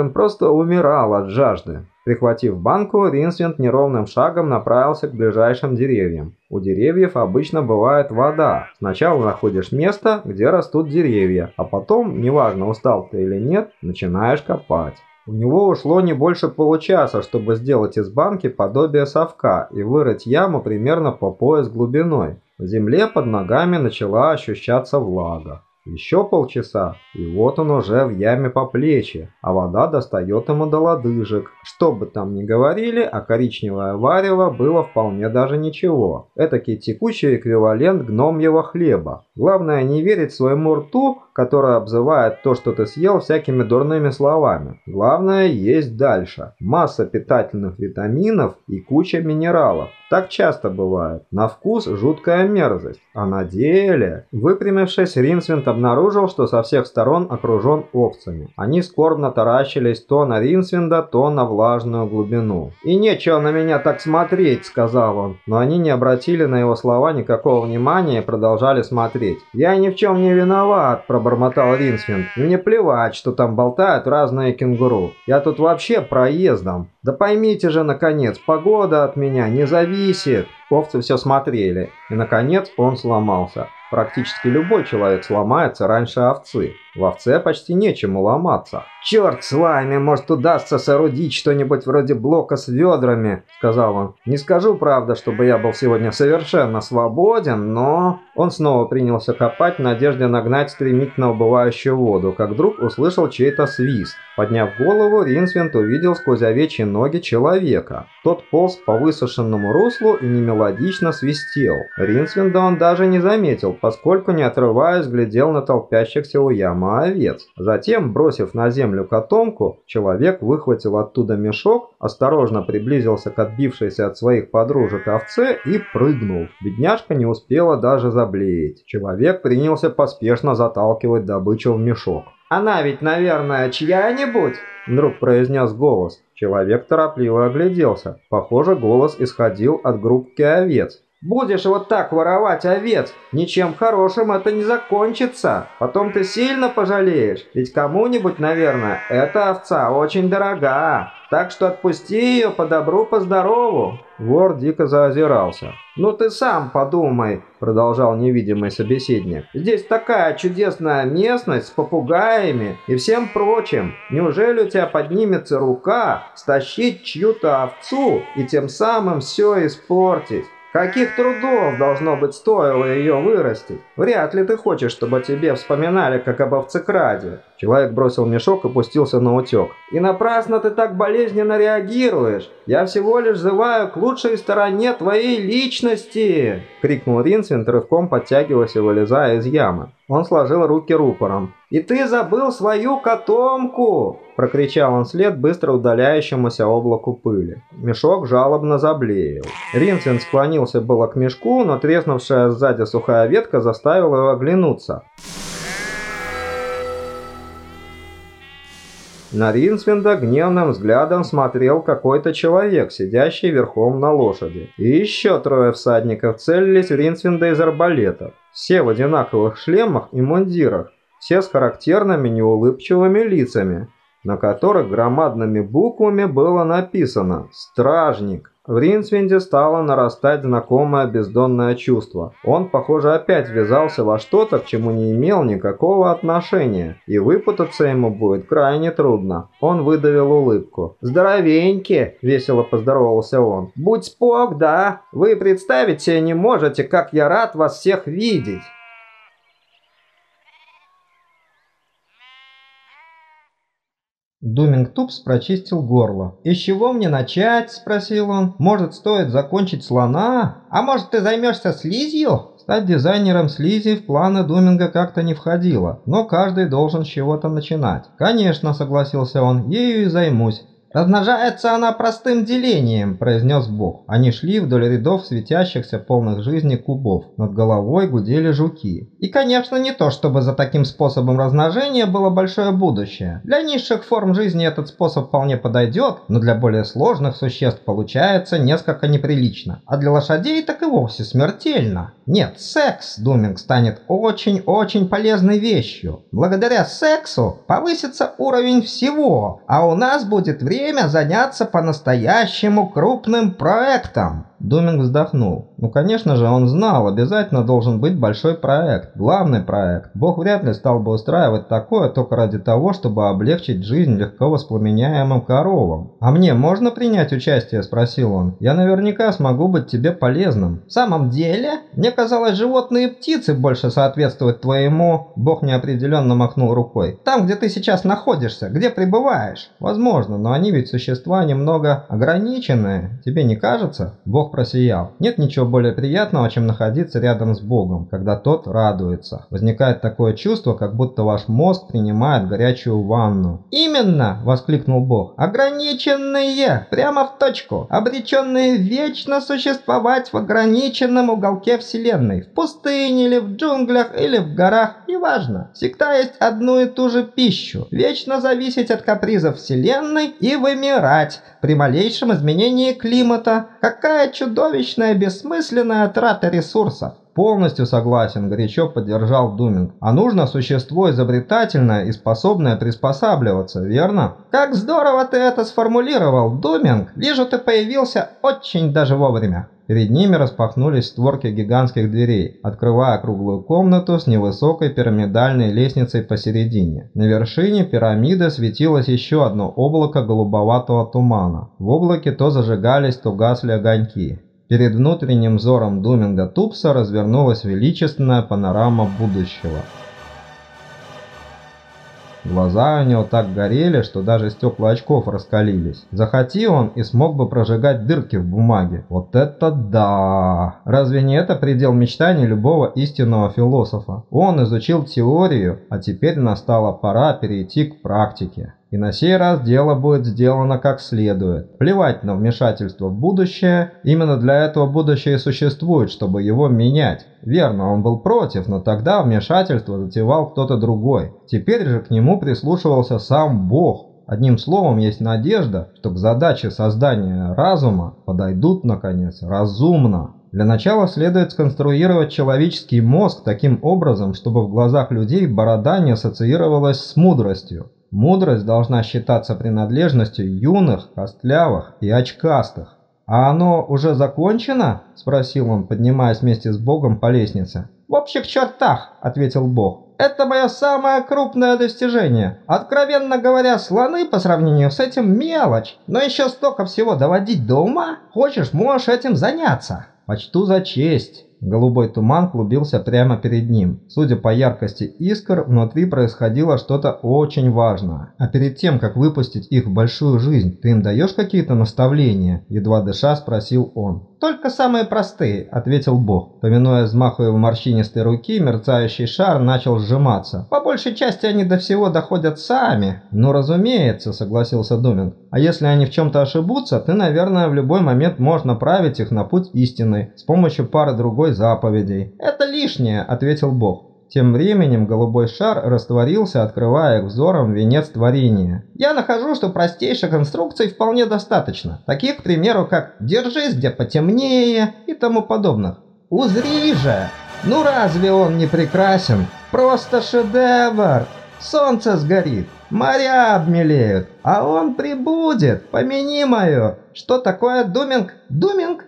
он просто умирал от жажды. Прихватив банку, Ринсвинд неровным шагом направился к ближайшим деревьям. У деревьев обычно бывает вода. Сначала находишь место, где растут деревья, а потом, неважно устал ты или нет, начинаешь копать. У него ушло не больше получаса, чтобы сделать из банки подобие совка и вырыть яму примерно по пояс глубиной. В земле под ногами начала ощущаться влага. Еще полчаса, и вот он уже в яме по плечи, а вода достает ему до лодыжек. Что бы там ни говорили, а коричневое варево было вполне даже ничего. Этакий текучий эквивалент гномьего хлеба. Главное не верить своему рту, который обзывает то, что ты съел, всякими дурными словами. Главное есть дальше. Масса питательных витаминов и куча минералов. Так часто бывает. На вкус жуткая мерзость, а на деле... Выпрямившись, Ринсвинд обнаружил, что со всех сторон окружен овцами. Они скорбно таращились то на Ринсвинда, то на влажную глубину. «И нечего на меня так смотреть», — сказал он. Но они не обратили на его слова никакого внимания и продолжали смотреть. «Я ни в чем не виноват», — пробормотал Ринсвинд. «Мне плевать, что там болтают разные кенгуру. Я тут вообще проездом». «Да поймите же, наконец, погода от меня не зависит!» Овцы все смотрели, и, наконец, он сломался. Практически любой человек сломается раньше овцы. В овце почти нечему ломаться. «Черт с вами, может удастся соорудить что-нибудь вроде блока с ведрами», — сказал он. «Не скажу, правда, чтобы я был сегодня совершенно свободен, но...» Он снова принялся копать в надежде нагнать стремительно убывающую воду, как вдруг услышал чей-то свист. Подняв голову, Ринсвинд увидел сквозь овечьи ноги человека. Тот полз по высушенному руслу и немелодично свистел. Ринсвинда он даже не заметил, поскольку, не отрываясь, глядел на толпящихся у ямы овец. Затем, бросив на землю котомку, человек выхватил оттуда мешок, осторожно приблизился к отбившейся от своих подружек овце и прыгнул. Бедняжка не успела даже заблеять. Человек принялся поспешно заталкивать добычу в мешок. «Она ведь, наверное, чья-нибудь?» Вдруг произнес голос. Человек торопливо огляделся. Похоже, голос исходил от группки овец. Будешь вот так воровать овец, ничем хорошим это не закончится. Потом ты сильно пожалеешь, ведь кому-нибудь, наверное, эта овца очень дорога. Так что отпусти ее по добру, по здорову. Вор дико заозирался. «Ну ты сам подумай», — продолжал невидимый собеседник. «Здесь такая чудесная местность с попугаями и всем прочим. Неужели у тебя поднимется рука стащить чью-то овцу и тем самым все испортить?» Каких трудов, должно быть, стоило ее вырастить? Вряд ли ты хочешь, чтобы тебе вспоминали, как об овцекраде. Человек бросил мешок и пустился на утек. И напрасно ты так болезненно реагируешь. Я всего лишь взываю к лучшей стороне твоей личности!» Крикнул Ринсвинд, рывком подтягиваясь и вылезая из ямы. Он сложил руки рупором. «И ты забыл свою котомку!» Прокричал он вслед быстро удаляющемуся облаку пыли. Мешок жалобно заблеял. Ринсвинд склонился было к мешку, но треснувшая сзади сухая ветка заставила его оглянуться. На Ринсвинда гневным взглядом смотрел какой-то человек, сидящий верхом на лошади. И еще трое всадников целились в Ринсвинда из арбалетов. Все в одинаковых шлемах и мундирах, все с характерными неулыбчивыми лицами, на которых громадными буквами было написано «Стражник». В Ринсвинде стало нарастать знакомое бездонное чувство. Он, похоже, опять ввязался во что-то, к чему не имел никакого отношения, и выпутаться ему будет крайне трудно. Он выдавил улыбку. «Здоровеньки!» – весело поздоровался он. «Будь спок, да? Вы представить себе не можете, как я рад вас всех видеть!» Думинг Тупс прочистил горло. «И с чего мне начать?» – спросил он. «Может, стоит закончить слона? А может, ты займешься слизью?» Стать дизайнером слизи в планы Думинга как-то не входило, но каждый должен с чего-то начинать. «Конечно», – согласился он, – «ею и займусь. «Размножается она простым делением», – произнес Бог. Они шли вдоль рядов светящихся полных жизни кубов. Над головой гудели жуки. И, конечно, не то, чтобы за таким способом размножения было большое будущее. Для низших форм жизни этот способ вполне подойдет, но для более сложных существ получается несколько неприлично. А для лошадей так и вовсе смертельно. Нет, секс, Думинг, станет очень-очень полезной вещью. Благодаря сексу повысится уровень всего, а у нас будет время время заняться по-настоящему крупным проектом. Думинг вздохнул. Ну, конечно же, он знал, обязательно должен быть большой проект, главный проект. Бог вряд ли стал бы устраивать такое только ради того, чтобы облегчить жизнь легко воспламеняемым коровам. «А мне можно принять участие?» – спросил он. «Я наверняка смогу быть тебе полезным». «В самом деле? Мне казалось, животные и птицы больше соответствуют твоему...» Бог неопределенно махнул рукой. «Там, где ты сейчас находишься, где пребываешь?» «Возможно, но они ведь существа немного ограниченные. Тебе не кажется?» Бог Бог просиял. Нет ничего более приятного, чем находиться рядом с Богом, когда тот радуется. Возникает такое чувство, как будто ваш мозг принимает горячую ванну. «Именно!» – воскликнул Бог. «Ограниченные! Прямо в точку! Обреченные вечно существовать в ограниченном уголке Вселенной. В пустыне или в джунглях или в горах, неважно. Всегда есть одну и ту же пищу. Вечно зависеть от капризов Вселенной и вымирать при малейшем изменении климата. Какая чудовищная бессмысленная трата ресурсов. Полностью согласен, горячо поддержал Думинг. А нужно существо изобретательное и способное приспосабливаться, верно? Как здорово ты это сформулировал, Думинг. Вижу, ты появился очень даже вовремя. Перед ними распахнулись створки гигантских дверей, открывая круглую комнату с невысокой пирамидальной лестницей посередине. На вершине пирамиды светилось еще одно облако голубоватого тумана. В облаке то зажигались, то гасли огоньки. Перед внутренним взором Думинга Тупса развернулась величественная панорама будущего. Глаза у него так горели, что даже стекла очков раскалились. Захоти он и смог бы прожигать дырки в бумаге. Вот это да! Разве не это предел мечтаний любого истинного философа? Он изучил теорию, а теперь настала пора перейти к практике. И на сей раз дело будет сделано как следует. Плевать на вмешательство в будущее, именно для этого будущее и существует, чтобы его менять. Верно, он был против, но тогда вмешательство затевал кто-то другой. Теперь же к нему прислушивался сам Бог. Одним словом, есть надежда, что к задаче создания разума подойдут, наконец, разумно. Для начала следует сконструировать человеческий мозг таким образом, чтобы в глазах людей борода не ассоциировалась с мудростью. Мудрость должна считаться принадлежностью юных, костлявых и очкастых. «А оно уже закончено?» – спросил он, поднимаясь вместе с Богом по лестнице. «В общих чертах», – ответил Бог. «Это мое самое крупное достижение. Откровенно говоря, слоны по сравнению с этим мелочь. Но еще столько всего доводить до ума. Хочешь, можешь этим заняться». «Почту за честь». Голубой туман клубился прямо перед ним. Судя по яркости искр, внутри происходило что-то очень важное. А перед тем, как выпустить их в большую жизнь, ты им даешь какие-то наставления? Едва дыша спросил он. «Только самые простые», — ответил Бог. Помянуя взмаху его морщинистой руки, мерцающий шар начал сжиматься. «По большей части они до всего доходят сами». «Ну, разумеется», — согласился Думинг. «А если они в чем-то ошибутся, ты, наверное, в любой момент можно направить их на путь истины с помощью пары другой заповедей». «Это лишнее», — ответил Бог. Тем временем голубой шар растворился, открывая взором венец творения. Я нахожу, что простейших инструкций вполне достаточно. Таких, к примеру, как «держись где потемнее» и тому подобных. Узри же! Ну разве он не прекрасен? Просто шедевр! Солнце сгорит, моря обмелеют, а он прибудет, помяни мое. Что такое думинг? Думинг?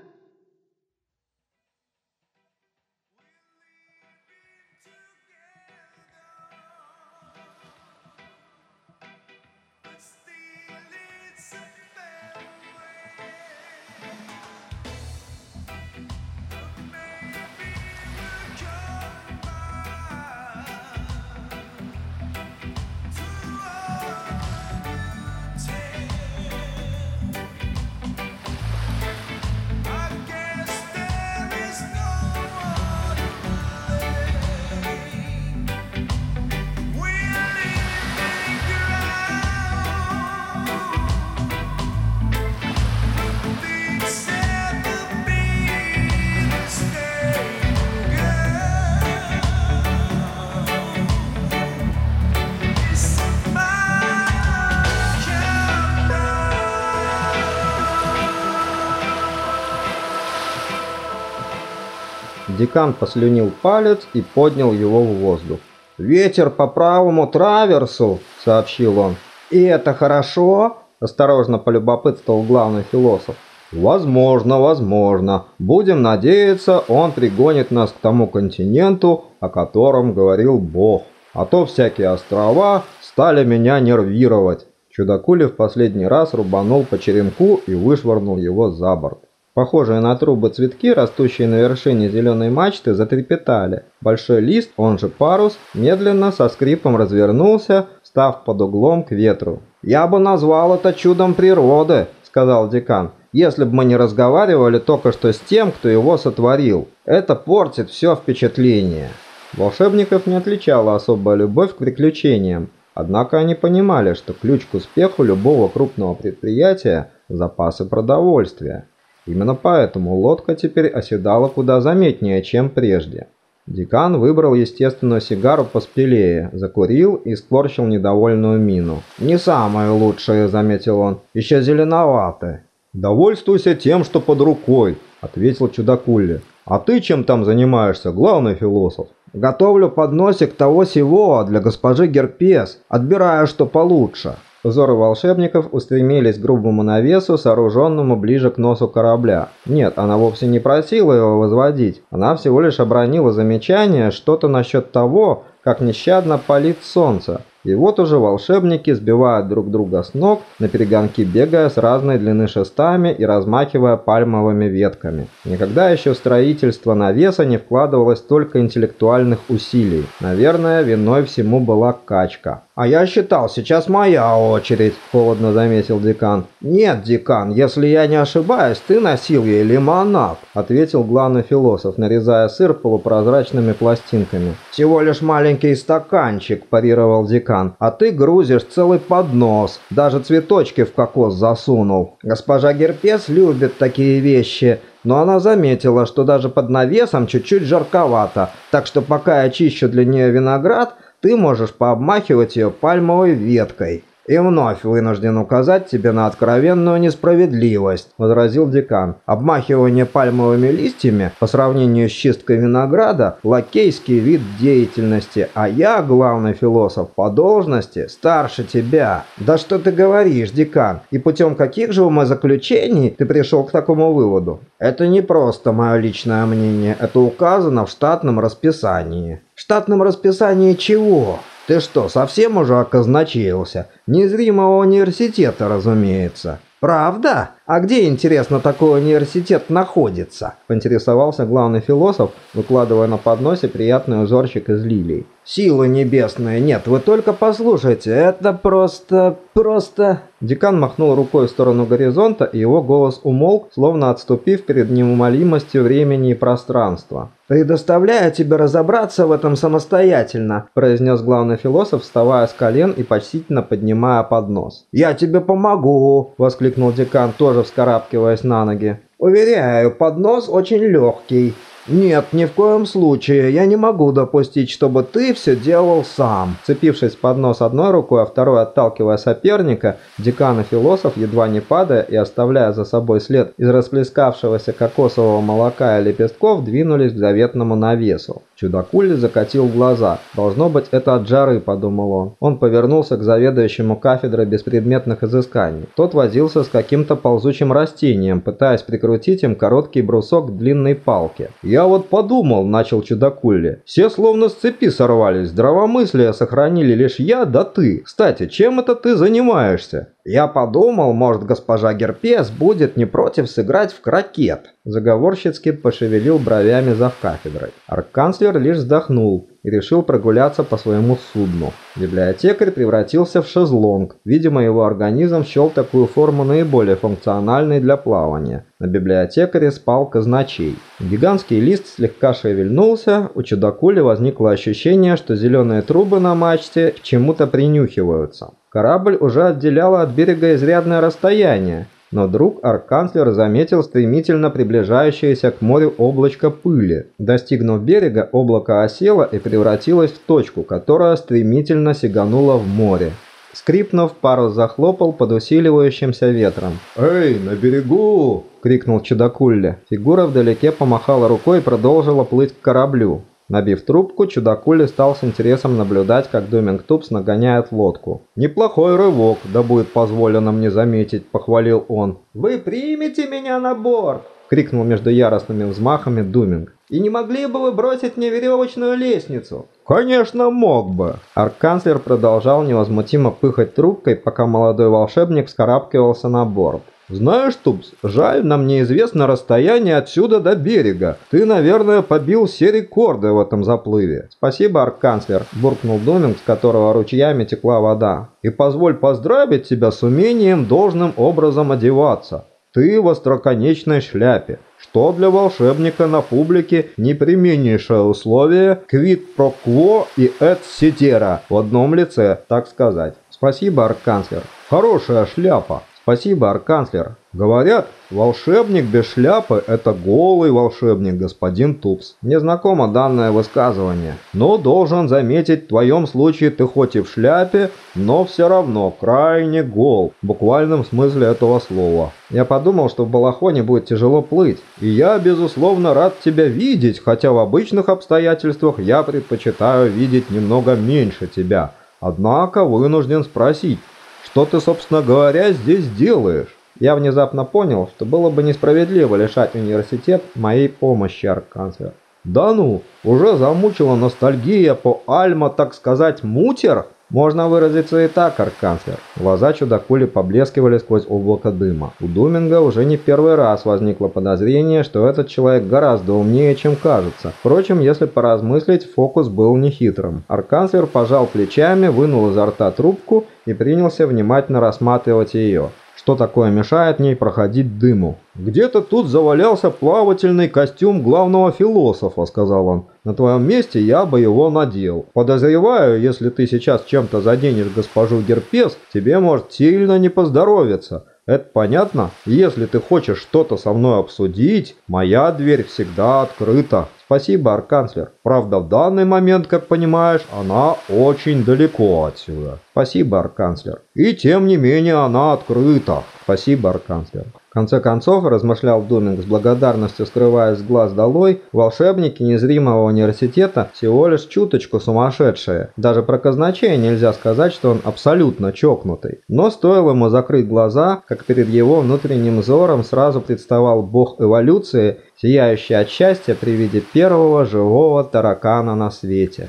Декан послюнил палец и поднял его в воздух. «Ветер по правому траверсу», — сообщил он. «И это хорошо?» — осторожно полюбопытствовал главный философ. «Возможно, возможно. Будем надеяться, он пригонит нас к тому континенту, о котором говорил Бог. А то всякие острова стали меня нервировать». Чудакули в последний раз рубанул по черенку и вышвырнул его за борт. Похожие на трубы цветки, растущие на вершине зеленой мачты, затрепетали. Большой лист, он же парус, медленно со скрипом развернулся, став под углом к ветру. «Я бы назвал это чудом природы», — сказал декан, «если бы мы не разговаривали только что с тем, кто его сотворил. Это портит все впечатление». Волшебников не отличала особая любовь к приключениям, однако они понимали, что ключ к успеху любого крупного предприятия – запасы продовольствия. Именно поэтому лодка теперь оседала куда заметнее, чем прежде. Декан выбрал естественную сигару поспелее, закурил и скорчил недовольную мину. «Не самое лучшее», — заметил он, — «еще зеленоватое». «Довольствуйся тем, что под рукой», — ответил чудакулли. «А ты чем там занимаешься, главный философ?» «Готовлю подносик того сего для госпожи Герпес, отбираю что получше». Взоры волшебников устремились к грубому навесу, сооруженному ближе к носу корабля. Нет, она вовсе не просила его возводить. Она всего лишь обронила замечание что-то насчет того, как нещадно палит солнце. И вот уже волшебники сбивают друг друга с ног, на перегонки бегая с разной длины шестами и размахивая пальмовыми ветками. Никогда еще строительство навеса не вкладывалось столько интеллектуальных усилий. Наверное, виной всему была качка. «А я считал, сейчас моя очередь», – холодно заметил декан. «Нет, декан, если я не ошибаюсь, ты носил ей лимонад», – ответил главный философ, нарезая сыр полупрозрачными пластинками. «Всего лишь маленький стаканчик», – парировал декан, – «а ты грузишь целый поднос, даже цветочки в кокос засунул. Госпожа Герпес любит такие вещи». Но она заметила, что даже под навесом чуть-чуть жарковато, так что пока я чищу для нее виноград, ты можешь пообмахивать ее пальмовой веткой. «И вновь вынужден указать тебе на откровенную несправедливость», – возразил декан. «Обмахивание пальмовыми листьями по сравнению с чисткой винограда – лакейский вид деятельности, а я, главный философ по должности, старше тебя». «Да что ты говоришь, декан? И путем каких же умозаключений ты пришел к такому выводу?» «Это не просто мое личное мнение, это указано в штатном расписании». «В штатном расписании чего?» Ты что, совсем уже оказначился? Незримого университета, разумеется. Правда? А где, интересно, такой университет находится? Поинтересовался главный философ, выкладывая на подносе приятный узорчик из лилий. Силы небесные, нет, вы только послушайте, это просто... просто... Декан махнул рукой в сторону горизонта, и его голос умолк, словно отступив перед неумолимостью времени и пространства. «Предоставляю тебе разобраться в этом самостоятельно», – произнес главный философ, вставая с колен и почтительно поднимая поднос. «Я тебе помогу», – воскликнул декан, тоже вскарабкиваясь на ноги. «Уверяю, поднос очень легкий. «Нет, ни в коем случае. Я не могу допустить, чтобы ты все делал сам». Цепившись под нос одной рукой, а второй отталкивая соперника, декан и философ, едва не падая и оставляя за собой след из расплескавшегося кокосового молока и лепестков, двинулись к заветному навесу. Чудакули закатил глаза. «Должно быть, это от жары», – подумал он. Он повернулся к заведующему кафедрой беспредметных изысканий. Тот возился с каким-то ползучим растением, пытаясь прикрутить им короткий брусок к длинной палке. «Я вот подумал», – начал Чудакули. «Все словно с цепи сорвались, здравомыслие сохранили лишь я да ты. Кстати, чем это ты занимаешься?» «Я подумал, может, госпожа Герпес будет не против сыграть в крокет», заговорщицки пошевелил бровями завкафедрой. Арканцлер лишь вздохнул и решил прогуляться по своему судну. Библиотекарь превратился в шезлонг. Видимо, его организм счел такую форму наиболее функциональной для плавания. На библиотекаре спал казначей. Гигантский лист слегка шевельнулся, у чудакули возникло ощущение, что зеленые трубы на мачте к чему-то принюхиваются. Корабль уже отделяло от берега изрядное расстояние, но вдруг арканцлер заметил стремительно приближающееся к морю облачко пыли. Достигнув берега, облако осело и превратилось в точку, которая стремительно сиганула в море. Скрипнув, парус захлопал под усиливающимся ветром. «Эй, на берегу!» – крикнул чудакулли. Фигура вдалеке помахала рукой и продолжила плыть к кораблю. Набив трубку, чудакули стал с интересом наблюдать, как Думинг Тупс нагоняет лодку. «Неплохой рывок, да будет позволено мне заметить», – похвалил он. «Вы примете меня на борт?» – крикнул между яростными взмахами Думинг. «И не могли бы вы бросить мне веревочную лестницу?» «Конечно, мог бы!» Арканцлер продолжал невозмутимо пыхать трубкой, пока молодой волшебник вскарабкивался на борт. «Знаешь, Тупс, жаль, нам неизвестно расстояние отсюда до берега. Ты, наверное, побил все рекорды в этом заплыве». «Спасибо, арканцлер», – буркнул Думинг, с которого ручьями текла вода. «И позволь поздравить тебя с умением должным образом одеваться. Ты в остроконечной шляпе, что для волшебника на публике непременнейшее условие квит про кво и эт сетера в одном лице, так сказать. Спасибо, арканцлер. Хорошая шляпа. Спасибо, арканцлер. Говорят, волшебник без шляпы – это голый волшебник, господин Тупс. Мне знакомо данное высказывание. Но должен заметить, в твоем случае ты хоть и в шляпе, но все равно крайне гол, в буквальном смысле этого слова. Я подумал, что в балахоне будет тяжело плыть. И я, безусловно, рад тебя видеть, хотя в обычных обстоятельствах я предпочитаю видеть немного меньше тебя. Однако вынужден спросить, что ты, собственно говоря, здесь делаешь? Я внезапно понял, что было бы несправедливо лишать университет моей помощи, арканцлер. Да ну, уже замучила ностальгия по Альма, так сказать, мутер? Можно выразиться и так, арканцлер. Глаза чудакули поблескивали сквозь облако дыма. У Думинга уже не первый раз возникло подозрение, что этот человек гораздо умнее, чем кажется. Впрочем, если поразмыслить, фокус был нехитрым. Арканцлер пожал плечами, вынул изо рта трубку и принялся внимательно рассматривать ее. Что такое мешает ней проходить дыму? «Где-то тут завалялся плавательный костюм главного философа», — сказал он. «На твоем месте я бы его надел. Подозреваю, если ты сейчас чем-то заденешь госпожу Герпес, тебе может сильно не поздоровиться. Это понятно? Если ты хочешь что-то со мной обсудить, моя дверь всегда открыта». Спасибо, арканцлер. Правда, в данный момент, как понимаешь, она очень далеко отсюда. Спасибо, арканцлер. И тем не менее она открыта. Спасибо, арканцлер. Конце концов, размышлял Думинг с благодарностью скрываясь с глаз долой, волшебники незримого университета всего лишь чуточку сумасшедшие. Даже про казначея нельзя сказать, что он абсолютно чокнутый. Но стоило ему закрыть глаза, как перед его внутренним взором сразу представал бог эволюции, сияющий от счастья при виде первого живого таракана на свете.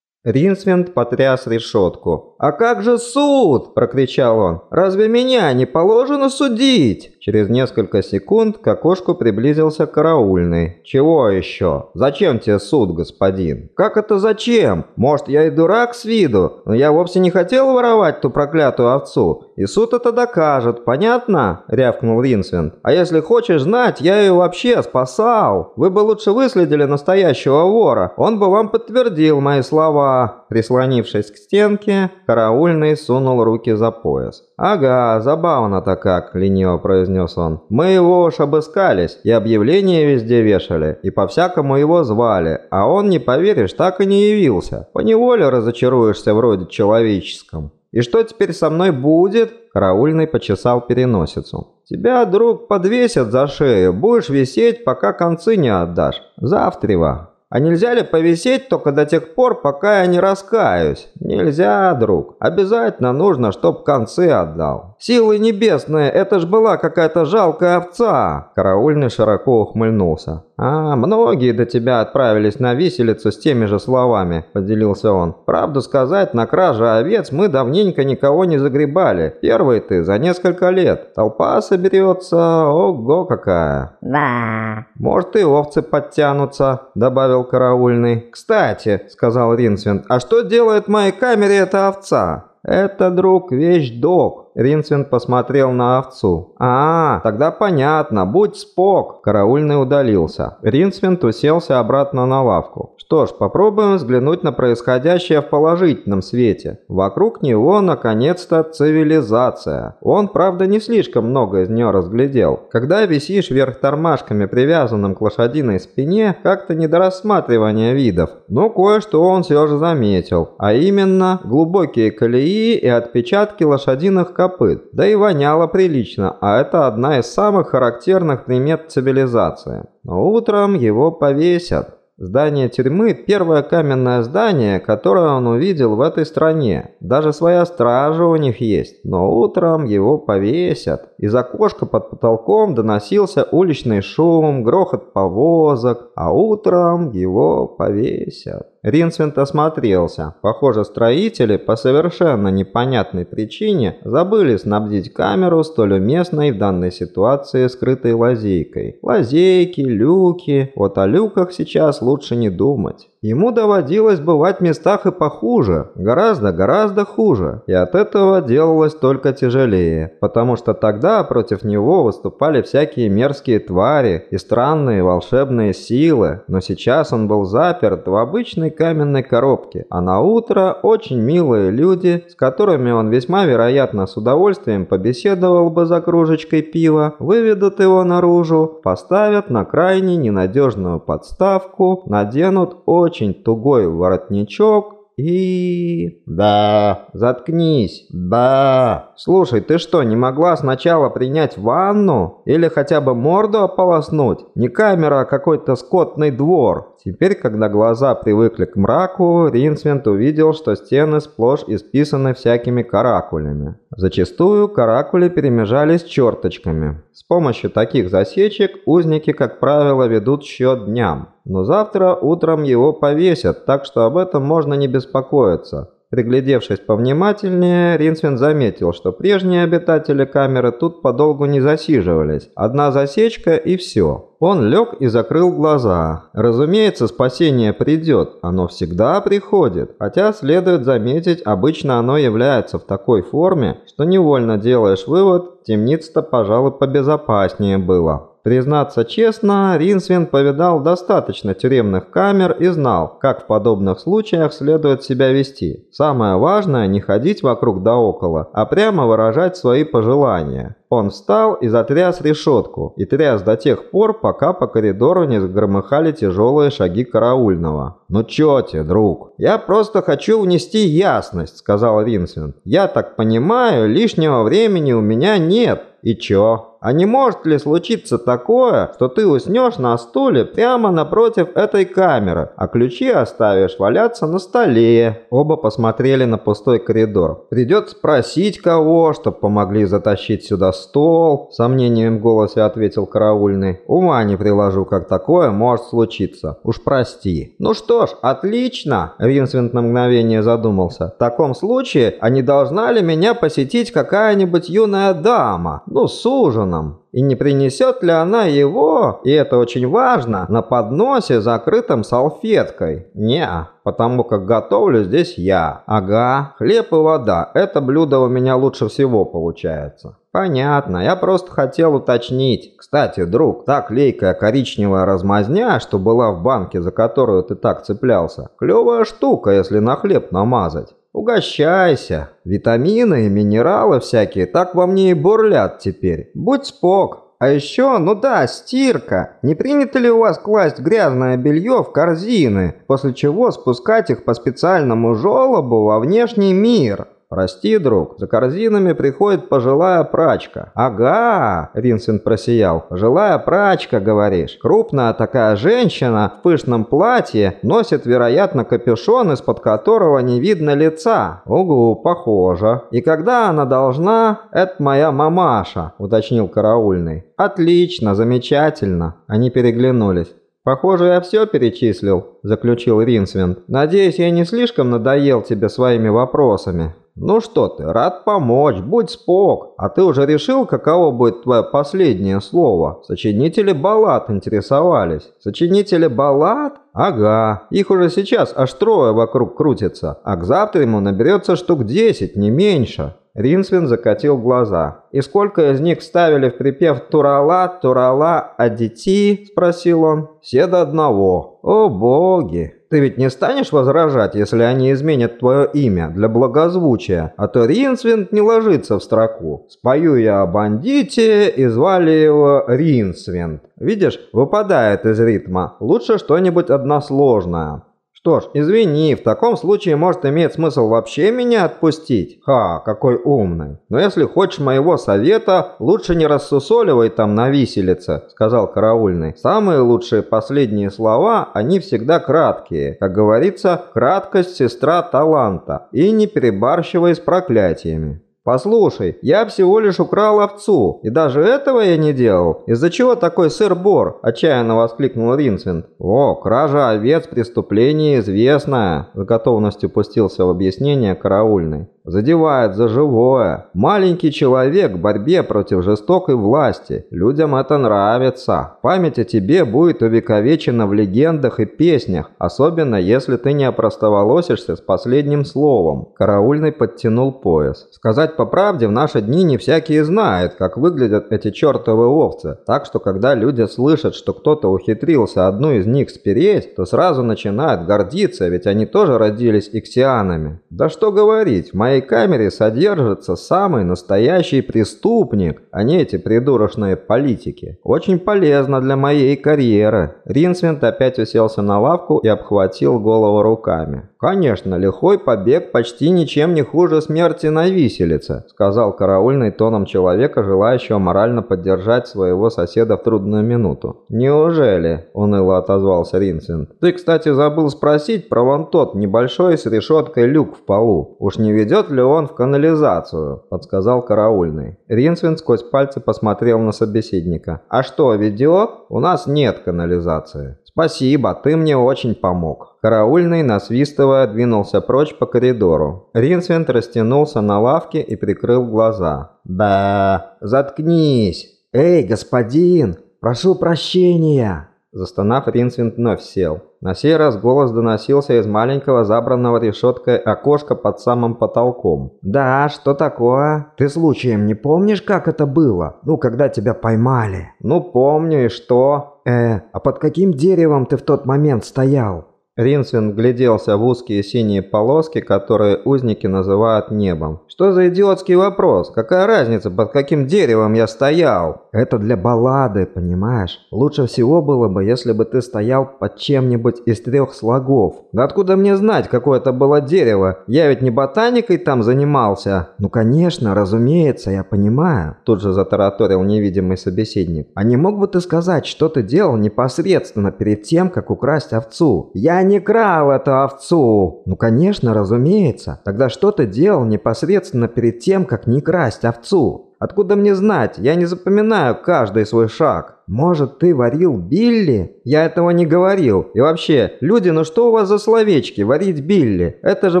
Ринсвинд потряс решетку. «А как же суд?» – прокричал он. «Разве меня не положено судить?» Через несколько секунд к окошку приблизился караульный. «Чего еще? Зачем тебе суд, господин?» «Как это зачем? Может, я и дурак с виду, но я вовсе не хотел воровать ту проклятую овцу. И суд это докажет, понятно?» – рявкнул Ринсвинд. «А если хочешь знать, я ее вообще спасал. Вы бы лучше выследили настоящего вора, он бы вам подтвердил мои слова». Прислонившись к стенке, караульный сунул руки за пояс. «Ага, забавно-то как», – лениво произнес он. «Мы его уж обыскались, и объявления везде вешали, и по-всякому его звали, а он, не поверишь, так и не явился. Поневоле разочаруешься вроде человеческом». «И что теперь со мной будет?» Караульный почесал переносицу. «Тебя, друг, подвесят за шею, будешь висеть, пока концы не отдашь. Завтрева». А нельзя ли повисеть только до тех пор, пока я не раскаюсь? Нельзя, друг. Обязательно нужно, чтоб концы отдал. Силы небесные, это ж была какая-то жалкая овца. Караульный широко ухмыльнулся. «А, многие до тебя отправились на виселицу с теми же словами», – поделился он. «Правду сказать, на краже овец мы давненько никого не загребали. Первый ты за несколько лет. Толпа соберется, ого какая». «Да». «Может и овцы подтянутся», – добавил караульный. «Кстати», – сказал Ринсвинд, – «а что делает в моей камере эта овца?» «Это, друг, вещь дог. Ринсвин посмотрел на овцу. «А, тогда понятно, будь спок!» Караульный удалился. Ринсвин уселся обратно на лавку. Что ж, попробуем взглянуть на происходящее в положительном свете. Вокруг него, наконец-то, цивилизация. Он, правда, не слишком много из нее разглядел. Когда висишь вверх тормашками, привязанным к лошадиной спине, как-то не до рассматривания видов. Но кое-что он все же заметил. А именно, глубокие колеи и отпечатки лошадиных копыт, да и воняло прилично, а это одна из самых характерных примет цивилизации. Но утром его повесят. Здание тюрьмы – первое каменное здание, которое он увидел в этой стране. Даже своя стража у них есть, но утром его повесят. Из окошка под потолком доносился уличный шум, грохот повозок, а утром его повесят. Ринсвинд осмотрелся. Похоже, строители по совершенно непонятной причине забыли снабдить камеру столь уместной в данной ситуации скрытой лазейкой. Лазейки, люки. Вот о люках сейчас лучше не думать. Ему доводилось бывать в местах и похуже, гораздо-гораздо хуже, и от этого делалось только тяжелее, потому что тогда против него выступали всякие мерзкие твари и странные волшебные силы, но сейчас он был заперт в обычной каменной коробке, а на утро очень милые люди, с которыми он весьма вероятно с удовольствием побеседовал бы за кружечкой пива, выведут его наружу, поставят на крайне ненадежную подставку, наденут очень очень тугой воротничок и... Да, заткнись. Да. Слушай, ты что, не могла сначала принять ванну? Или хотя бы морду ополоснуть? Не камера, а какой-то скотный двор. Теперь, когда глаза привыкли к мраку, Ринсвинд увидел, что стены сплошь исписаны всякими каракулями. Зачастую каракули перемежались черточками. С помощью таких засечек узники, как правило, ведут счет дням. Но завтра утром его повесят, так что об этом можно не беспокоиться. Приглядевшись повнимательнее, Ринсвин заметил, что прежние обитатели камеры тут подолгу не засиживались. Одна засечка и все. Он лег и закрыл глаза. Разумеется, спасение придет, оно всегда приходит, хотя, следует заметить, обычно оно является в такой форме, что невольно делаешь вывод, темница-то, пожалуй, побезопаснее было. Признаться честно, Ринсвин повидал достаточно тюремных камер и знал, как в подобных случаях следует себя вести. Самое важное не ходить вокруг да около, а прямо выражать свои пожелания. Он встал и затряс решетку, и тряс до тех пор, пока по коридору не загромыхали тяжелые шаги караульного. «Ну чё тебе, друг? Я просто хочу внести ясность», — сказал Ринсвин. «Я так понимаю, лишнего времени у меня нет». «И чё?» А не может ли случиться такое, что ты уснешь на стуле прямо напротив этой камеры, а ключи оставишь валяться на столе?» Оба посмотрели на пустой коридор. «Придется спросить кого, чтоб помогли затащить сюда стол», сомнением в голосе ответил караульный. «Ума не приложу, как такое может случиться. Уж прости». «Ну что ж, отлично!» Ринсвинд на мгновение задумался. «В таком случае, а не должна ли меня посетить какая-нибудь юная дама? Ну, сужена нам. И не принесет ли она его, и это очень важно, на подносе, закрытым салфеткой? Не, потому как готовлю здесь я. Ага, хлеб и вода. Это блюдо у меня лучше всего получается. Понятно, я просто хотел уточнить. Кстати, друг, та клейкая коричневая размазня, что была в банке, за которую ты так цеплялся, клевая штука, если на хлеб намазать. Угощайся. Витамины и минералы всякие так во мне и бурлят теперь. Будь спок. А еще, ну да, стирка. Не принято ли у вас класть грязное белье в корзины, после чего спускать их по специальному желобу во внешний мир? «Прости, друг, за корзинами приходит пожилая прачка». «Ага!» – Винсент просиял. «Пожилая прачка, говоришь. Крупная такая женщина в пышном платье носит, вероятно, капюшон, из-под которого не видно лица». «Угу, похоже. И когда она должна?» «Это моя мамаша», – уточнил караульный. «Отлично, замечательно». Они переглянулись. «Похоже, я все перечислил», – заключил Ринсвинд. «Надеюсь, я не слишком надоел тебе своими вопросами». «Ну что ты, рад помочь, будь спок. А ты уже решил, каково будет твое последнее слово? Сочинители баллад интересовались». «Сочинители баллад?» «Ага, их уже сейчас аж трое вокруг крутится, а к завтра ему наберется штук десять, не меньше». Ринсвин закатил глаза. «И сколько из них ставили в припев «Турала, Турала, Адити?» – спросил он. «Все до одного». «О боги! Ты ведь не станешь возражать, если они изменят твое имя для благозвучия, а то Ринсвинд не ложится в строку. Спою я о бандите и звали его Ринсвинд. Видишь, выпадает из ритма. Лучше что-нибудь односложное». Что ж, извини, в таком случае может иметь смысл вообще меня отпустить? Ха, какой умный. Но если хочешь моего совета, лучше не рассусоливай там на виселице, сказал караульный. Самые лучшие последние слова, они всегда краткие. Как говорится, краткость сестра таланта. И не перебарщивай с проклятиями. «Послушай, я всего лишь украл овцу, и даже этого я не делал. Из-за чего такой сыр-бор?» – отчаянно воскликнул Ринсвинд. «О, кража овец – преступление известное», – с готовностью пустился в объяснение караульный задевает за живое. Маленький человек в борьбе против жестокой власти. Людям это нравится. Память о тебе будет увековечена в легендах и песнях, особенно если ты не опростоволосишься с последним словом. Караульный подтянул пояс. Сказать по правде, в наши дни не всякие знают, как выглядят эти чертовы овцы. Так что, когда люди слышат, что кто-то ухитрился одну из них спереть, то сразу начинают гордиться, ведь они тоже родились иксианами. Да что говорить, моя моей камере содержится самый настоящий преступник, а не эти придурочные политики. Очень полезно для моей карьеры». Ринсвинд опять уселся на лавку и обхватил голову руками. «Конечно, лихой побег почти ничем не хуже смерти на виселице», сказал караульный тоном человека, желающего морально поддержать своего соседа в трудную минуту. «Неужели?» – уныло отозвался Ринсвинд. «Ты, кстати, забыл спросить про вон тот небольшой с решеткой люк в полу. Уж не ведет ли он в канализацию?» – подсказал караульный. Ринсвин сквозь пальцы посмотрел на собеседника. «А что, ведет? У нас нет канализации». «Спасибо, ты мне очень помог». Караульный, насвистывая, двинулся прочь по коридору. Ринсвинд растянулся на лавке и прикрыл глаза. «Да, заткнись!» «Эй, господин, прошу прощения!» Застонав, Ринсвинд вновь сел. На сей раз голос доносился из маленького забранного решеткой окошка под самым потолком. «Да, что такое? Ты случаем не помнишь, как это было? Ну, когда тебя поймали?» «Ну, помню, и что?» «Э, а под каким деревом ты в тот момент стоял?» Ринсвин вгляделся в узкие синие полоски, которые узники называют небом. «Что за идиотский вопрос? Какая разница, под каким деревом я стоял?» «Это для баллады, понимаешь? Лучше всего было бы, если бы ты стоял под чем-нибудь из трех слогов. Да откуда мне знать, какое это было дерево? Я ведь не ботаникой там занимался». «Ну, конечно, разумеется, я понимаю», – тут же затараторил невидимый собеседник. «А не мог бы ты сказать, что ты делал непосредственно перед тем, как украсть овцу? Я не крал эту овцу!» «Ну, конечно, разумеется. Тогда что ты делал непосредственно перед тем, как не красть овцу?» Откуда мне знать? Я не запоминаю каждый свой шаг. Может, ты варил Билли? Я этого не говорил. И вообще, люди, ну что у вас за словечки? Варить Билли? Это же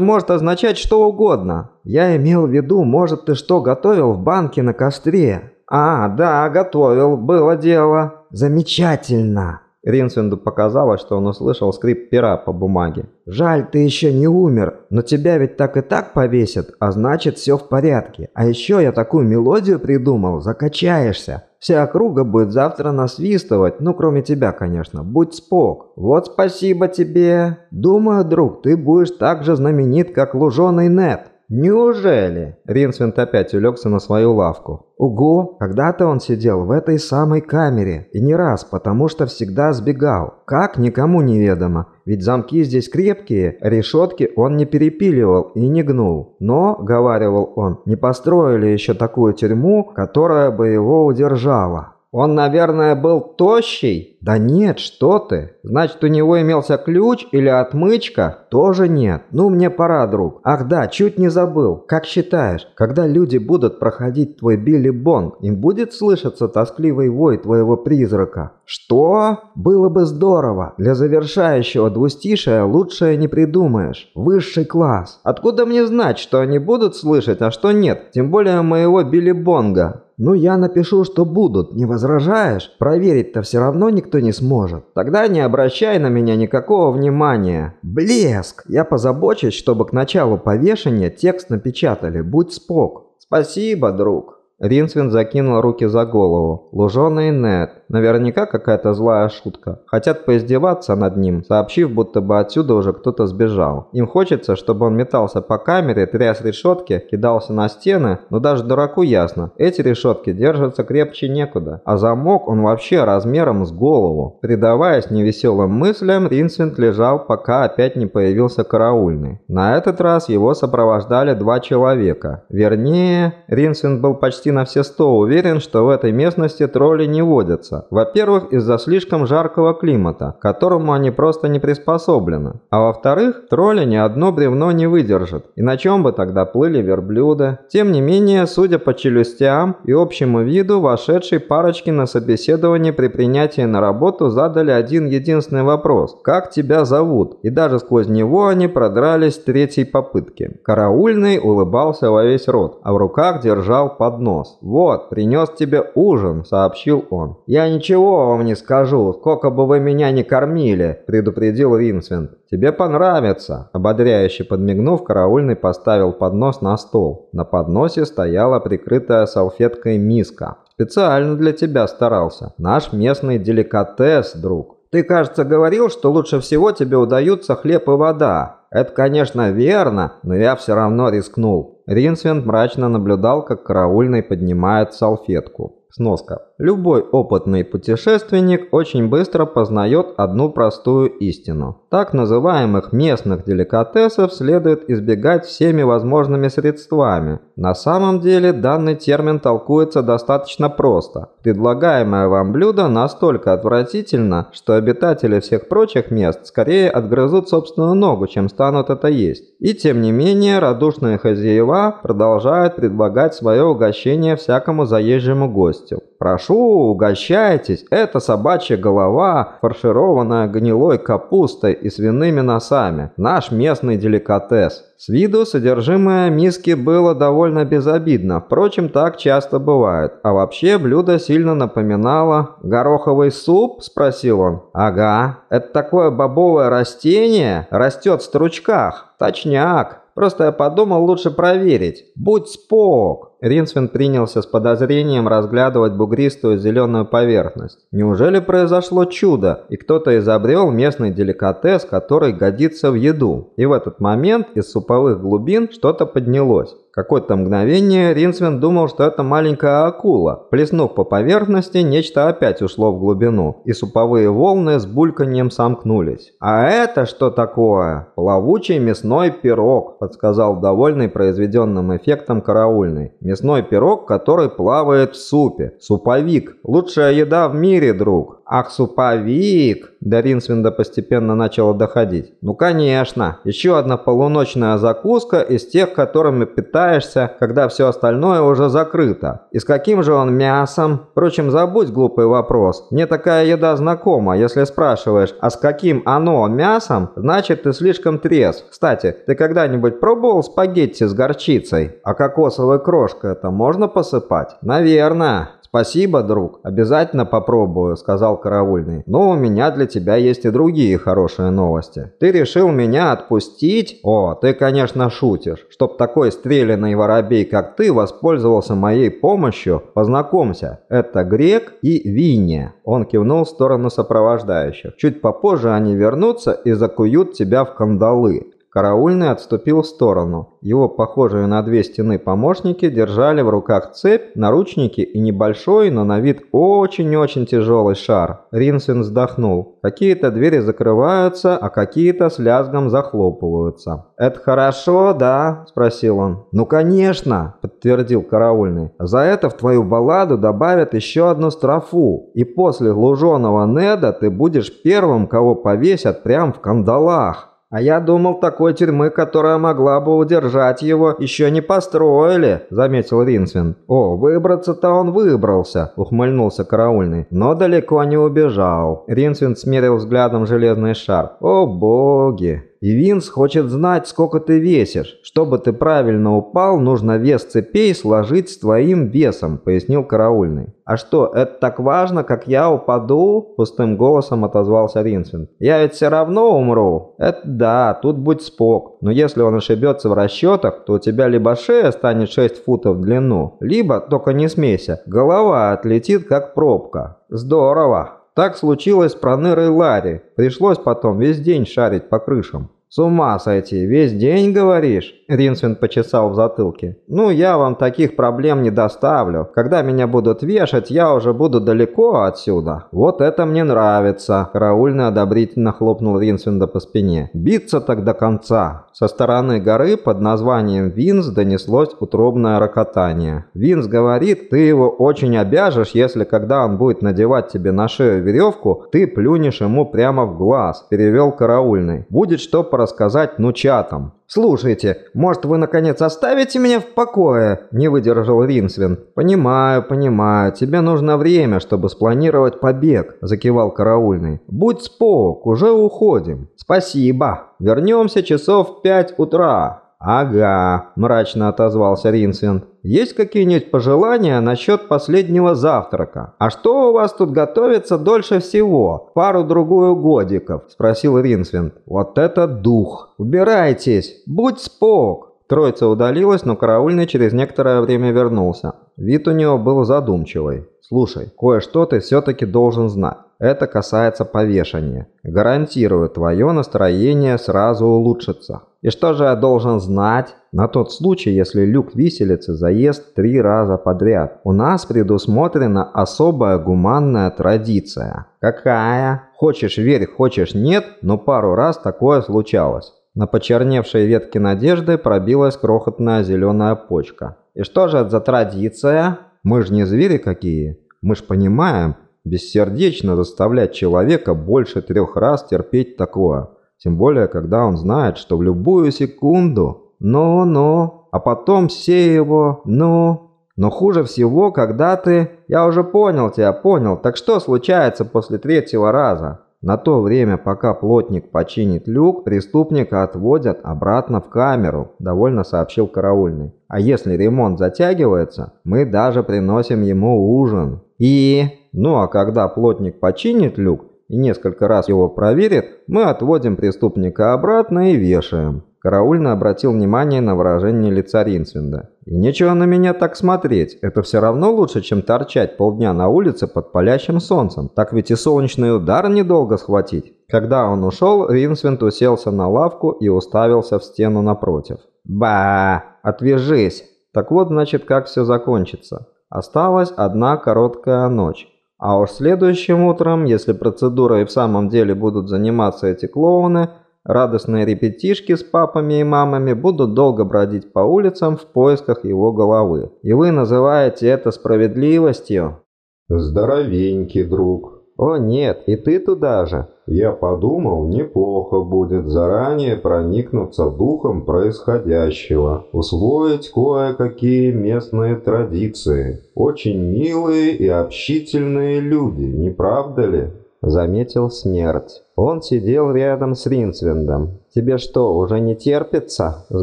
может означать что угодно. Я имел в виду, может, ты что готовил в банке на костре? А, да, готовил. Было дело. Замечательно. Ринсвинду показалось, что он услышал скрип пера по бумаге. «Жаль, ты еще не умер, но тебя ведь так и так повесят, а значит все в порядке. А еще я такую мелодию придумал, закачаешься. Вся округа будет завтра насвистывать, ну кроме тебя, конечно. Будь спок. Вот спасибо тебе. Думаю, друг, ты будешь так же знаменит, как луженый Нет». «Неужели?» Ринсвинд опять улегся на свою лавку. «Уго! Когда-то он сидел в этой самой камере. И не раз, потому что всегда сбегал. Как, никому неведомо. Ведь замки здесь крепкие, решетки он не перепиливал и не гнул. Но, говаривал он, не построили еще такую тюрьму, которая бы его удержала. Он, наверное, был тощий? Да нет, что ты. Значит, у него имелся ключ или отмычка? Тоже нет. Ну, мне пора, друг. Ах да, чуть не забыл. Как считаешь, когда люди будут проходить твой Билли Бонг, им будет слышаться тоскливый вой твоего призрака? Что? Было бы здорово. Для завершающего двустишия лучшее не придумаешь. Высший класс. Откуда мне знать, что они будут слышать, а что нет? Тем более моего Билли Бонга. «Ну, я напишу, что будут, не возражаешь? Проверить-то все равно никто не сможет. Тогда не обращай на меня никакого внимания. Блеск! Я позабочусь, чтобы к началу повешения текст напечатали. Будь спок». «Спасибо, друг». Ринсвин закинул руки за голову. Луженый Нет. Наверняка какая-то злая шутка. Хотят поиздеваться над ним, сообщив, будто бы отсюда уже кто-то сбежал. Им хочется, чтобы он метался по камере, тряс решетки, кидался на стены, но даже дураку ясно, эти решетки держатся крепче некуда. А замок он вообще размером с голову. Предаваясь невеселым мыслям, Ринсвинд лежал, пока опять не появился караульный. На этот раз его сопровождали два человека. Вернее, Ринсвинд был почти на все сто уверен, что в этой местности тролли не водятся. Во-первых, из-за слишком жаркого климата, к которому они просто не приспособлены. А во-вторых, тролли ни одно бревно не выдержат. И на чем бы тогда плыли верблюды? Тем не менее, судя по челюстям и общему виду, вошедшей парочки на собеседование при принятии на работу задали один единственный вопрос. «Как тебя зовут?» И даже сквозь него они продрались третьей попытки. Караульный улыбался во весь рот, а в руках держал поднос. «Вот, принес тебе ужин», — сообщил он. «Я ничего вам не скажу, сколько бы вы меня ни кормили», — предупредил Ринсвинд. «Тебе понравится!» Ободряюще подмигнув, караульный поставил поднос на стол. На подносе стояла прикрытая салфеткой миска. «Специально для тебя старался. Наш местный деликатес, друг. Ты, кажется, говорил, что лучше всего тебе удаются хлеб и вода. Это, конечно, верно, но я все равно рискнул». Ринсвинд мрачно наблюдал, как караульный поднимает салфетку. Сноска. Любой опытный путешественник очень быстро познает одну простую истину. Так называемых местных деликатесов следует избегать всеми возможными средствами. На самом деле данный термин толкуется достаточно просто. Предлагаемое вам блюдо настолько отвратительно, что обитатели всех прочих мест скорее отгрызут собственную ногу, чем станут это есть. И тем не менее, радушные хозяева продолжают предлагать свое угощение всякому заезжему гостю. «Прошу, угощайтесь, это собачья голова, фаршированная гнилой капустой и свиными носами. Наш местный деликатес». С виду содержимое миски было довольно безобидно, впрочем, так часто бывает. А вообще блюдо сильно напоминало... «Гороховый суп?» – спросил он. «Ага, это такое бобовое растение, растет в стручках. Точняк. Просто я подумал лучше проверить. Будь спок!» Ринсвин принялся с подозрением разглядывать бугристую зеленую поверхность. Неужели произошло чудо, и кто-то изобрел местный деликатес, который годится в еду? И в этот момент из суповых глубин что-то поднялось. Какое-то мгновение Ринсвин думал, что это маленькая акула. Плеснув по поверхности, нечто опять ушло в глубину, и суповые волны с бульканьем сомкнулись. «А это что такое?» «Плавучий мясной пирог», – подсказал довольный произведенным эффектом караульный. Мясной пирог, который плавает в супе. Суповик. Лучшая еда в мире, друг. Ах, суповик! До Ринсвинда постепенно начало доходить. Ну, конечно. Еще одна полуночная закуска из тех, которыми питаешься, когда все остальное уже закрыто. И с каким же он мясом? Впрочем, забудь глупый вопрос. Мне такая еда знакома. Если спрашиваешь, а с каким оно мясом, значит ты слишком трезв. Кстати, ты когда-нибудь пробовал спагетти с горчицей? А кокосовой крошкой это можно посыпать? Наверное. «Спасибо, друг, обязательно попробую», — сказал караульный. «Но у меня для тебя есть и другие хорошие новости. Ты решил меня отпустить? О, ты, конечно, шутишь. Чтоб такой стрелянный воробей, как ты, воспользовался моей помощью, познакомься. Это Грек и Винни». Он кивнул в сторону сопровождающих. «Чуть попозже они вернутся и закуют тебя в кандалы. Караульный отступил в сторону. Его похожие на две стены помощники держали в руках цепь, наручники и небольшой, но на вид очень-очень тяжелый шар. Ринсвин вздохнул. Какие-то двери закрываются, а какие-то с лязгом захлопываются. «Это хорошо, да?» – спросил он. «Ну, конечно!» – подтвердил караульный. «За это в твою балладу добавят еще одну строфу. И после глуженого Неда ты будешь первым, кого повесят прямо в кандалах». «А я думал, такой тюрьмы, которая могла бы удержать его, еще не построили», — заметил Ринсвин. «О, выбраться-то он выбрался», — ухмыльнулся караульный, но далеко не убежал. Ринсвин смерил взглядом железный шар. «О боги!» И Винс хочет знать, сколько ты весишь. Чтобы ты правильно упал, нужно вес цепей сложить с твоим весом», — пояснил караульный. «А что, это так важно, как я упаду?» — пустым голосом отозвался Ринсвин. «Я ведь все равно умру». «Это да, тут будь спок. Но если он ошибется в расчетах, то у тебя либо шея станет 6 футов в длину, либо, только не смейся, голова отлетит как пробка». «Здорово!» Так случилось с пронырой Ларри. Пришлось потом весь день шарить по крышам. «С ума сойти, весь день, говоришь?» Ринсвин почесал в затылке. «Ну, я вам таких проблем не доставлю. Когда меня будут вешать, я уже буду далеко отсюда. Вот это мне нравится!» Караульный одобрительно хлопнул Ринсвинда по спине. «Биться так до конца!» Со стороны горы под названием Винс донеслось утробное рокотание. «Винс говорит, ты его очень обяжешь, если когда он будет надевать тебе на шею веревку, ты плюнешь ему прямо в глаз», – перевел караульный. «Будет что рассказать нучатам. «Слушайте, может вы наконец оставите меня в покое?» – не выдержал Ринсвин. «Понимаю, понимаю, тебе нужно время, чтобы спланировать побег», – закивал караульный. «Будь спок, уже уходим». «Спасибо. Вернемся часов в пять утра». «Ага», – мрачно отозвался Ринсвин. «Есть какие-нибудь пожелания насчет последнего завтрака? А что у вас тут готовится дольше всего? Пару-другую годиков?» – спросил Ринсвин. «Вот это дух! Убирайтесь! Будь спок!» Троица удалилась, но караульный через некоторое время вернулся. Вид у него был задумчивый. «Слушай, кое-что ты все-таки должен знать. Это касается повешения. Гарантирую, твое настроение сразу улучшится. И что же я должен знать? На тот случай, если люк виселицы заест три раза подряд. У нас предусмотрена особая гуманная традиция. Какая? Хочешь верь, хочешь нет, но пару раз такое случалось. На почерневшей ветке надежды пробилась крохотная зеленая почка. И что же это за традиция? Мы же не звери какие. Мы ж понимаем, бессердечно заставлять человека больше трех раз терпеть такое. Тем более, когда он знает, что в любую секунду «ну-ну», а потом все его «ну». Но хуже всего, когда ты... Я уже понял тебя, понял. Так что случается после третьего раза? На то время, пока плотник починит люк, преступника отводят обратно в камеру, довольно сообщил караульный. А если ремонт затягивается, мы даже приносим ему ужин. И... Ну а когда плотник починит люк и несколько раз его проверит, мы отводим преступника обратно и вешаем. Караульный обратил внимание на выражение лица Ринсвинда. «И нечего на меня так смотреть. Это все равно лучше, чем торчать полдня на улице под палящим солнцем. Так ведь и солнечный удар недолго схватить». Когда он ушел, Ринсвинд уселся на лавку и уставился в стену напротив. «Ба! Отвяжись!» Так вот, значит, как все закончится. Осталась одна короткая ночь. А уж следующим утром, если процедурой в самом деле будут заниматься эти клоуны – Радостные ребятишки с папами и мамами будут долго бродить по улицам в поисках его головы. И вы называете это справедливостью? Здоровенький друг. О нет, и ты туда же. Я подумал, неплохо будет заранее проникнуться духом происходящего, усвоить кое-какие местные традиции. Очень милые и общительные люди, не правда ли? Заметил смерть. Он сидел рядом с Ринсвиндом. «Тебе что, уже не терпится?» – с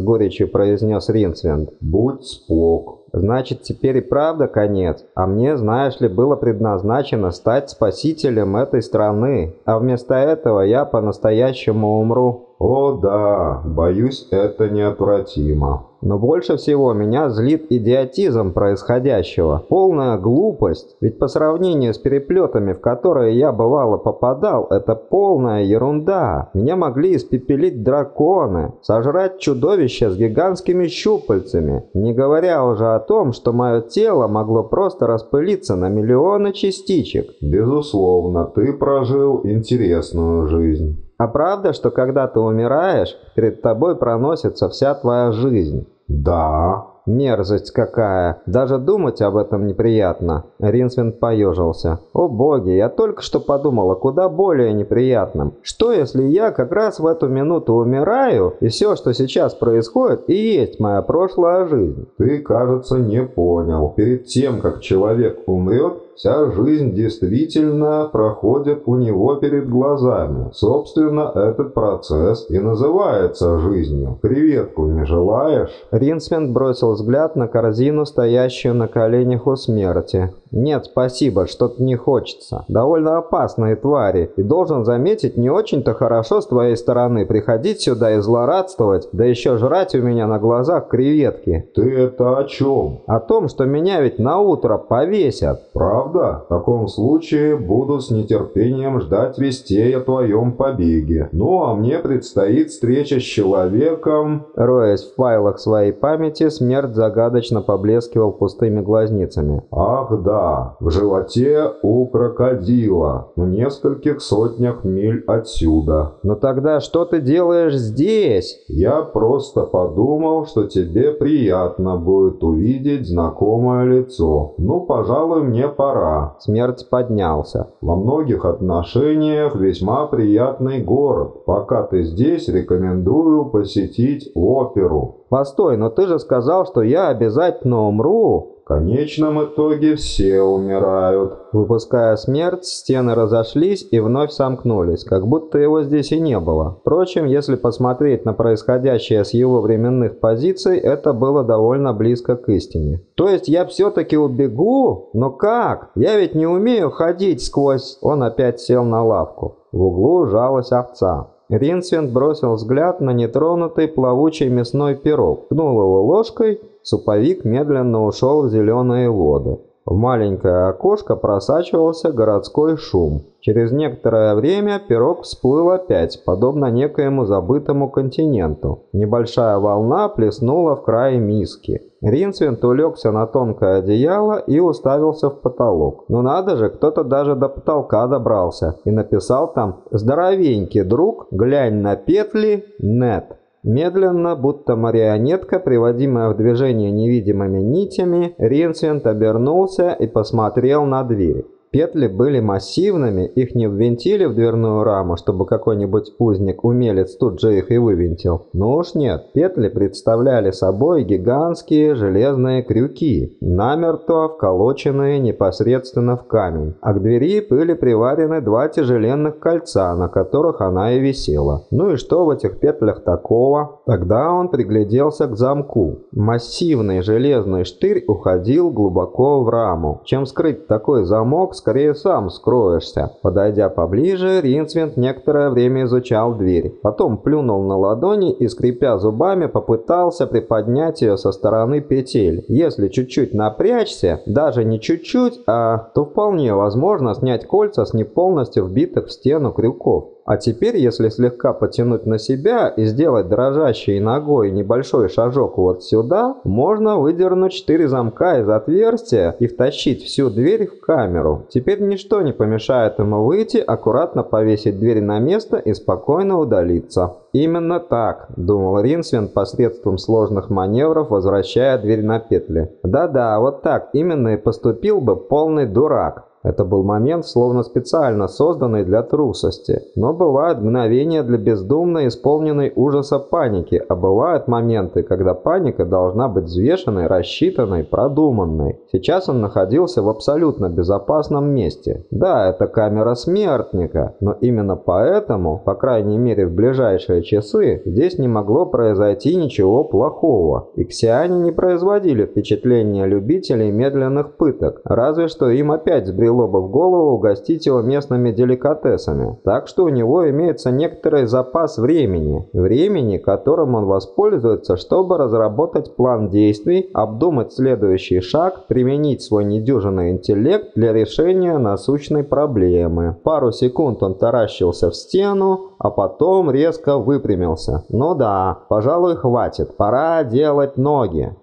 горечью произнес Ринсвинд. «Будь спок». «Значит, теперь и правда конец. А мне, знаешь ли, было предназначено стать спасителем этой страны. А вместо этого я по-настоящему умру». «О да, боюсь, это неотвратимо». Но больше всего меня злит идиотизм происходящего. Полная глупость. Ведь по сравнению с переплетами, в которые я бывало попадал, это полная ерунда. Меня могли испепелить драконы, сожрать чудовища с гигантскими щупальцами. Не говоря уже о том, что мое тело могло просто распылиться на миллионы частичек. Безусловно, ты прожил интересную жизнь. А правда, что когда ты умираешь, перед тобой проносится вся твоя жизнь? Да. Мерзость какая! Даже думать об этом неприятно. Ринсвинд поежился. О боги, я только что подумала, куда более неприятным. Что если я как раз в эту минуту умираю, и все, что сейчас происходит, и есть моя прошлая жизнь? Ты, кажется, не понял. Перед тем, как человек умрет, Вся жизнь действительно проходит у него перед глазами. Собственно, этот процесс и называется жизнью. Креветку не желаешь? Ринсвинд бросил взгляд на корзину, стоящую на коленях у смерти. «Нет, спасибо, что-то не хочется. Довольно опасные твари. И должен заметить, не очень-то хорошо с твоей стороны приходить сюда и злорадствовать, да еще жрать у меня на глазах креветки». «Ты это о чем?» «О том, что меня ведь на утро повесят». «Правда? В таком случае буду с нетерпением ждать вестей о твоем побеге. Ну, а мне предстоит встреча с человеком...» Роясь в файлах своей памяти, смерть загадочно поблескивал пустыми глазницами. «Ах да, в животе у крокодила, в нескольких сотнях миль отсюда. Но тогда что ты делаешь здесь? Я просто подумал, что тебе приятно будет увидеть знакомое лицо. Ну, пожалуй, мне пора. Смерть поднялся. Во многих отношениях весьма приятный город. Пока ты здесь, рекомендую посетить оперу. Постой, но ты же сказал, что я обязательно умру. Конечном итоге все умирают. Выпуская смерть, стены разошлись и вновь сомкнулись, как будто его здесь и не было. Впрочем, если посмотреть на происходящее с его временных позиций, это было довольно близко к истине. То есть я все-таки убегу? Но как? Я ведь не умею ходить сквозь... Он опять сел на лавку. В углу жалась овца. Ринсвинд бросил взгляд на нетронутый плавучий мясной пирог, пнул его ложкой, суповик медленно ушел в зеленые воды. В маленькое окошко просачивался городской шум. Через некоторое время пирог всплыл опять, подобно некоему забытому континенту. Небольшая волна плеснула в край миски. Ринсвинд улегся на тонкое одеяло и уставился в потолок. Ну надо же, кто-то даже до потолка добрался и написал там «Здоровенький друг, глянь на петли, нет». Медленно, будто марионетка, приводимая в движение невидимыми нитями, Ринсвинд обернулся и посмотрел на дверь. Петли были массивными, их не ввинтили в дверную раму, чтобы какой-нибудь узник-умелец тут же их и вывинтил. Ну уж нет, петли представляли собой гигантские железные крюки, намертво вколоченные непосредственно в камень. А к двери были приварены два тяжеленных кольца, на которых она и висела. Ну и что в этих петлях такого? Тогда он пригляделся к замку. Массивный железный штырь уходил глубоко в раму. Чем скрыть такой замок, скорее сам скроешься. Подойдя поближе, Ринсвинд некоторое время изучал дверь. Потом плюнул на ладони и, скрипя зубами, попытался приподнять ее со стороны петель. Если чуть-чуть напрячься, даже не чуть-чуть, а то вполне возможно снять кольца с не полностью вбитых в стену крюков. А теперь, если слегка потянуть на себя и сделать дрожащей ногой небольшой шажок вот сюда, можно выдернуть четыре замка из отверстия и втащить всю дверь в камеру. Теперь ничто не помешает ему выйти, аккуратно повесить дверь на место и спокойно удалиться. Именно так, думал Ринсвин посредством сложных маневров, возвращая дверь на петли. Да-да, вот так именно и поступил бы полный дурак. Это был момент, словно специально созданный для трусости. Но бывают мгновения для бездумно исполненной ужаса паники, а бывают моменты, когда паника должна быть взвешенной, рассчитанной, продуманной. Сейчас он находился в абсолютно безопасном месте. Да, это камера смертника, но именно поэтому, по крайней мере в ближайшие часы, здесь не могло произойти ничего плохого. Иксиане не производили впечатления любителей медленных пыток, разве что им опять сбрил бы в голову угостить его местными деликатесами. Так что у него имеется некоторый запас времени. Времени, которым он воспользуется, чтобы разработать план действий, обдумать следующий шаг, применить свой недюжинный интеллект для решения насущной проблемы. Пару секунд он таращился в стену, а потом резко выпрямился. Ну да, пожалуй, хватит. Пора делать ноги.